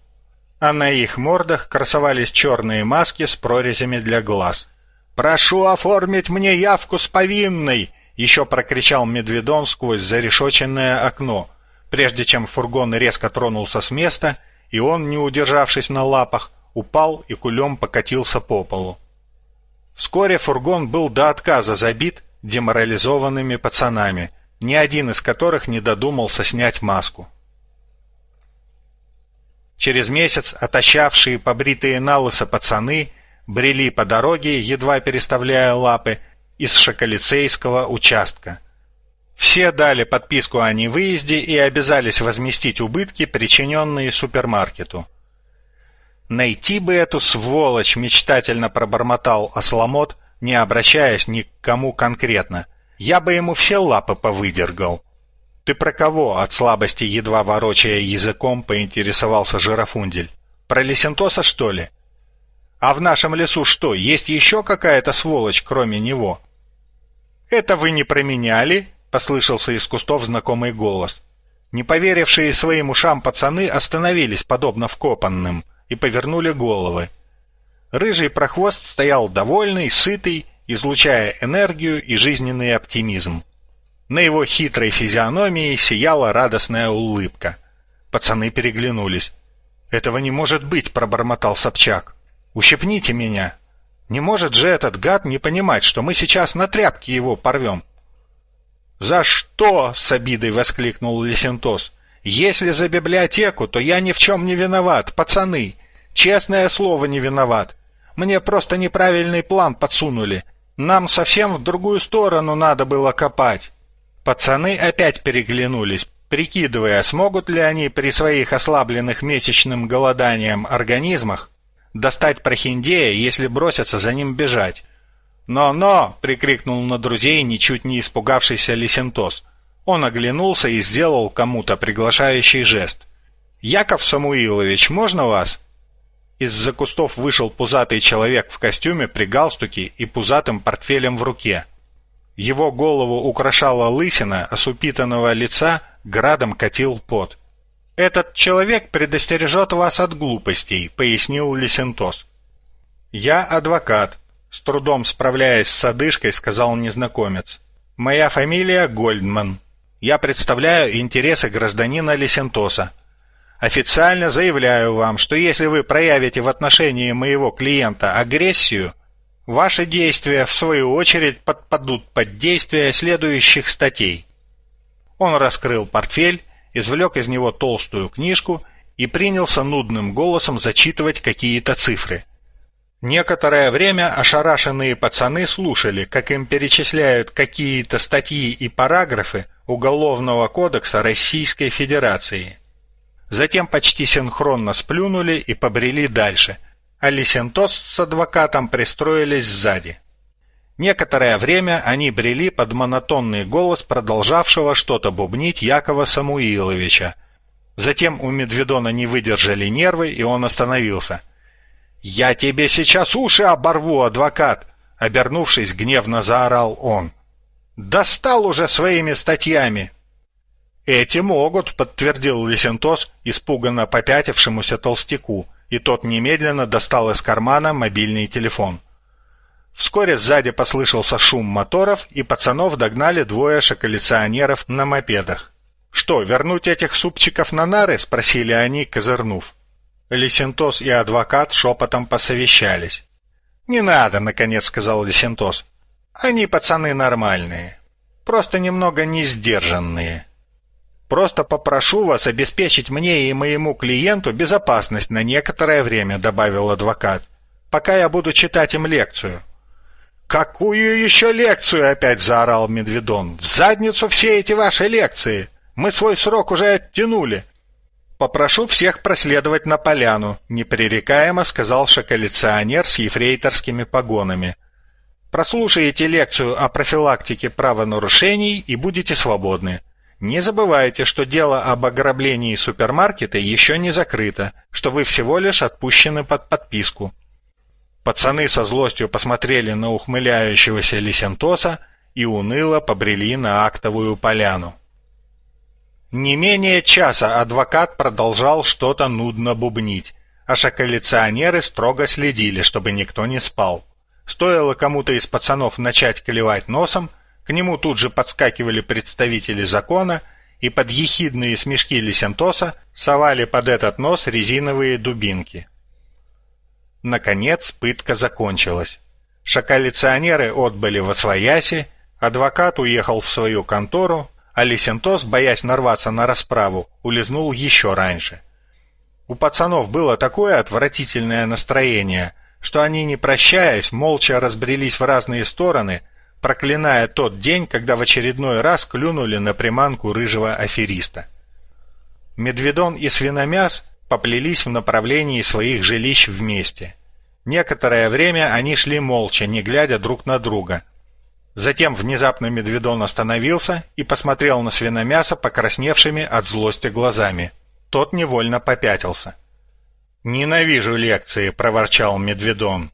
А на их мордах красовались черные маски с прорезями для глаз. «Прошу оформить мне явку с повинной!» — еще прокричал Медведон сквозь зарешоченное окно, прежде чем фургон резко тронулся с места, и он, не удержавшись на лапах, упал и кулем покатился по полу. Вскоре фургон был до отказа забит, деморализованными пацанами, ни один из которых не додумался снять маску. Через месяц отощавшие побритые налысо пацаны брели по дороге, едва переставляя лапы, из шоколицейского участка. Все дали подписку о невыезде и обязались возместить убытки, причиненные супермаркету. «Найти бы эту сволочь!» — мечтательно пробормотал Осламот, не обращаясь ни к кому конкретно. «Я бы ему все лапы повыдергал». «Ты про кого?» — от слабости, едва ворочая языком, поинтересовался Жирафундель. «Про Лисентоса, что ли?» «А в нашем лесу что, есть еще какая-то сволочь, кроме него?» «Это вы не променяли?» — послышался из кустов знакомый голос. Не поверившие своим ушам пацаны остановились, подобно вкопанным, и повернули головы. Рыжий прохвост стоял довольный, сытый, излучая энергию и жизненный оптимизм. На его хитрой физиономии сияла радостная улыбка. Пацаны переглянулись. «Этого не может быть», — пробормотал Собчак. «Ущипните меня. Не может же этот гад не понимать, что мы сейчас на тряпке его порвем». «За что?» — с обидой воскликнул Лесентос. «Если за библиотеку, то я ни в чем не виноват, пацаны. Честное слово, не виноват. Мне просто неправильный план подсунули. Нам совсем в другую сторону надо было копать». Пацаны опять переглянулись, прикидывая, смогут ли они при своих ослабленных месячным голоданием организмах достать прохиндея, если бросятся за ним бежать. «Но-но!» — прикрикнул на друзей ничуть не испугавшийся Лисентос. Он оглянулся и сделал кому-то приглашающий жест. «Яков Самуилович, можно вас?» Из-за кустов вышел пузатый человек в костюме при галстуке и пузатым портфелем в руке. Его голову украшала лысина, а с упитанного лица градом катил пот. «Этот человек предостережет вас от глупостей», — пояснил Лисентос. «Я адвокат», — с трудом справляясь с одышкой, сказал незнакомец. «Моя фамилия Гольдман. Я представляю интересы гражданина Лисентоса. Официально заявляю вам, что если вы проявите в отношении моего клиента агрессию, Ваши действия, в свою очередь, подпадут под действие следующих статей. Он раскрыл портфель, извлек из него толстую книжку и принялся нудным голосом зачитывать какие-то цифры. Некоторое время ошарашенные пацаны слушали, как им перечисляют какие-то статьи и параграфы Уголовного кодекса Российской Федерации. Затем почти синхронно сплюнули и побрели дальше – а Лисентос с адвокатом пристроились сзади. Некоторое время они брели под монотонный голос продолжавшего что-то бубнить Якова Самуиловича. Затем у Медведона не выдержали нервы, и он остановился. «Я тебе сейчас уши оборву, адвокат!» Обернувшись, гневно заорал он. «Достал уже своими статьями!» «Эти могут», — подтвердил Лисентос, испуганно попятившемуся толстяку и тот немедленно достал из кармана мобильный телефон. Вскоре сзади послышался шум моторов, и пацанов догнали двое шоколиционеров на мопедах. «Что, вернуть этих супчиков на нары?» — спросили они, козырнув. Лисентос и адвокат шепотом посовещались. «Не надо», — наконец сказал Лисентос. «Они пацаны нормальные, просто немного несдержанные». Просто попрошу вас обеспечить мне и моему клиенту безопасность на некоторое время, добавил адвокат, пока я буду читать им лекцию. Какую еще лекцию? опять заорал Медведон. В задницу все эти ваши лекции. Мы свой срок уже оттянули. Попрошу всех проследовать на поляну, непререкаемо сказал шоколиционер с ефрейторскими погонами. Прослушайте лекцию о профилактике правонарушений и будете свободны. Не забывайте, что дело об ограблении супермаркета еще не закрыто, что вы всего лишь отпущены под подписку. Пацаны со злостью посмотрели на ухмыляющегося Лисентоса и уныло побрели на актовую поляну. Не менее часа адвокат продолжал что-то нудно бубнить, а шоколиционеры строго следили, чтобы никто не спал. Стоило кому-то из пацанов начать клевать носом, к нему тут же подскакивали представители закона и под ехидные смешки Лисентоса совали под этот нос резиновые дубинки. Наконец пытка закончилась. Шоколиционеры отбыли во свояси, Адвокат уехал в свою контору, а Лисентос, боясь нарваться на расправу, улизнул еще раньше. У пацанов было такое отвратительное настроение, что они, не прощаясь, молча разбрелись в разные стороны, проклиная тот день, когда в очередной раз клюнули на приманку рыжего афериста. Медведон и Свиномяс поплелись в направлении своих жилищ вместе. Некоторое время они шли молча, не глядя друг на друга, Затем внезапно Медведон остановился и посмотрел на свиномясо покрасневшими от злости глазами. Тот невольно попятился. «Ненавижу лекции», — проворчал Медведон.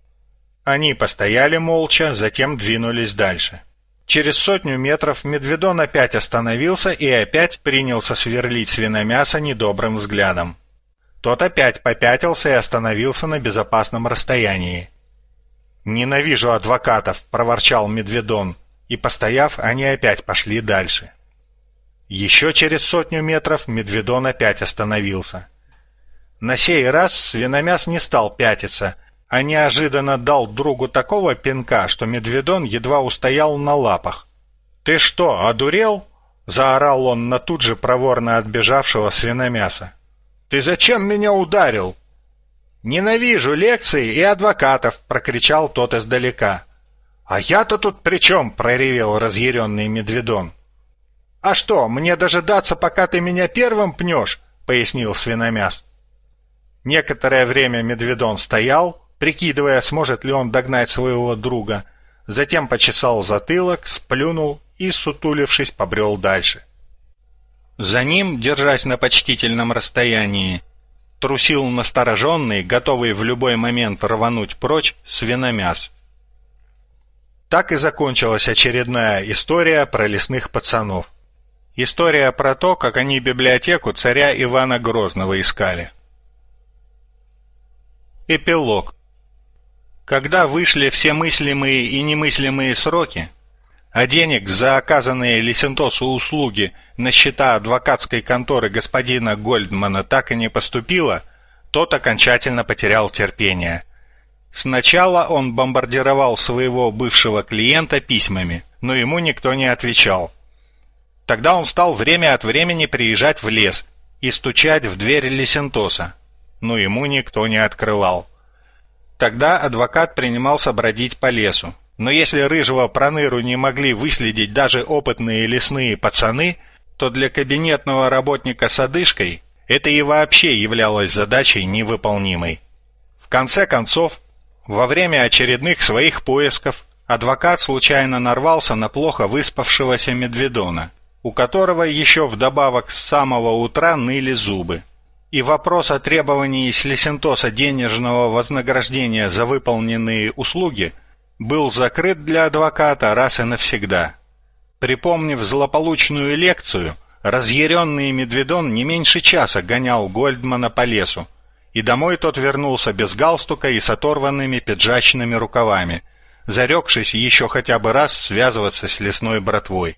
Они постояли молча, затем двинулись дальше. Через сотню метров Медведон опять остановился и опять принялся сверлить свиномясо недобрым взглядом. Тот опять попятился и остановился на безопасном расстоянии. «Ненавижу адвокатов!» — проворчал Медведон. И, постояв, они опять пошли дальше. Еще через сотню метров Медведон опять остановился. На сей раз свиномяс не стал пятиться, а неожиданно дал другу такого пинка, что Медведон едва устоял на лапах. «Ты что, одурел?» — заорал он на тут же проворно отбежавшего свиномяса. «Ты зачем меня ударил?» «Ненавижу лекции и адвокатов!» — прокричал тот издалека. «А я-то тут при чем?» — проревел разъяренный Медведон. «А что, мне дожидаться, пока ты меня первым пнешь?» — пояснил свиномяс. Некоторое время Медведон стоял, прикидывая, сможет ли он догнать своего друга, затем почесал затылок, сплюнул и, сутулившись, побрел дальше. За ним, держась на почтительном расстоянии, трусил настороженный, готовый в любой момент рвануть прочь, свиномяс. Так и закончилась очередная история про лесных пацанов. История про то, как они библиотеку царя Ивана Грозного искали. Эпилог. Когда вышли все мыслимые и немыслимые сроки, а денег за оказанные Лисентосу услуги на счета адвокатской конторы господина Гольдмана так и не поступило, тот окончательно потерял терпение. Сначала он бомбардировал своего бывшего клиента письмами, но ему никто не отвечал. Тогда он стал время от времени приезжать в лес и стучать в дверь Лисентоса, но ему никто не открывал. Тогда адвокат принимался бродить по лесу, но если рыжего проныру не могли выследить даже опытные лесные пацаны, то для кабинетного работника с одышкой это и вообще являлось задачей невыполнимой. В конце концов, во время очередных своих поисков адвокат случайно нарвался на плохо выспавшегося медведона, у которого еще вдобавок с самого утра ныли зубы. И вопрос о требовании с Лесентоса денежного вознаграждения за выполненные услуги – был закрыт для адвоката раз и навсегда. Припомнив злополучную лекцию, разъяренный Медведон не меньше часа гонял Гольдмана по лесу, и домой тот вернулся без галстука и с оторванными пиджачными рукавами, зарекшись еще хотя бы раз связываться с лесной братвой.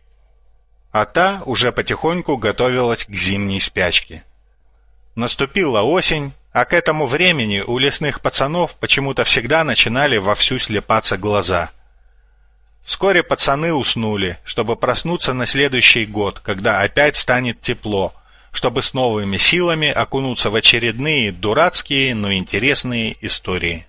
А та уже потихоньку готовилась к зимней спячке. Наступила осень, а к этому времени у лесных пацанов почему-то всегда начинали вовсю слепаться глаза. Вскоре пацаны уснули, чтобы проснуться на следующий год, когда опять станет тепло, чтобы с новыми силами окунуться в очередные дурацкие, но интересные истории.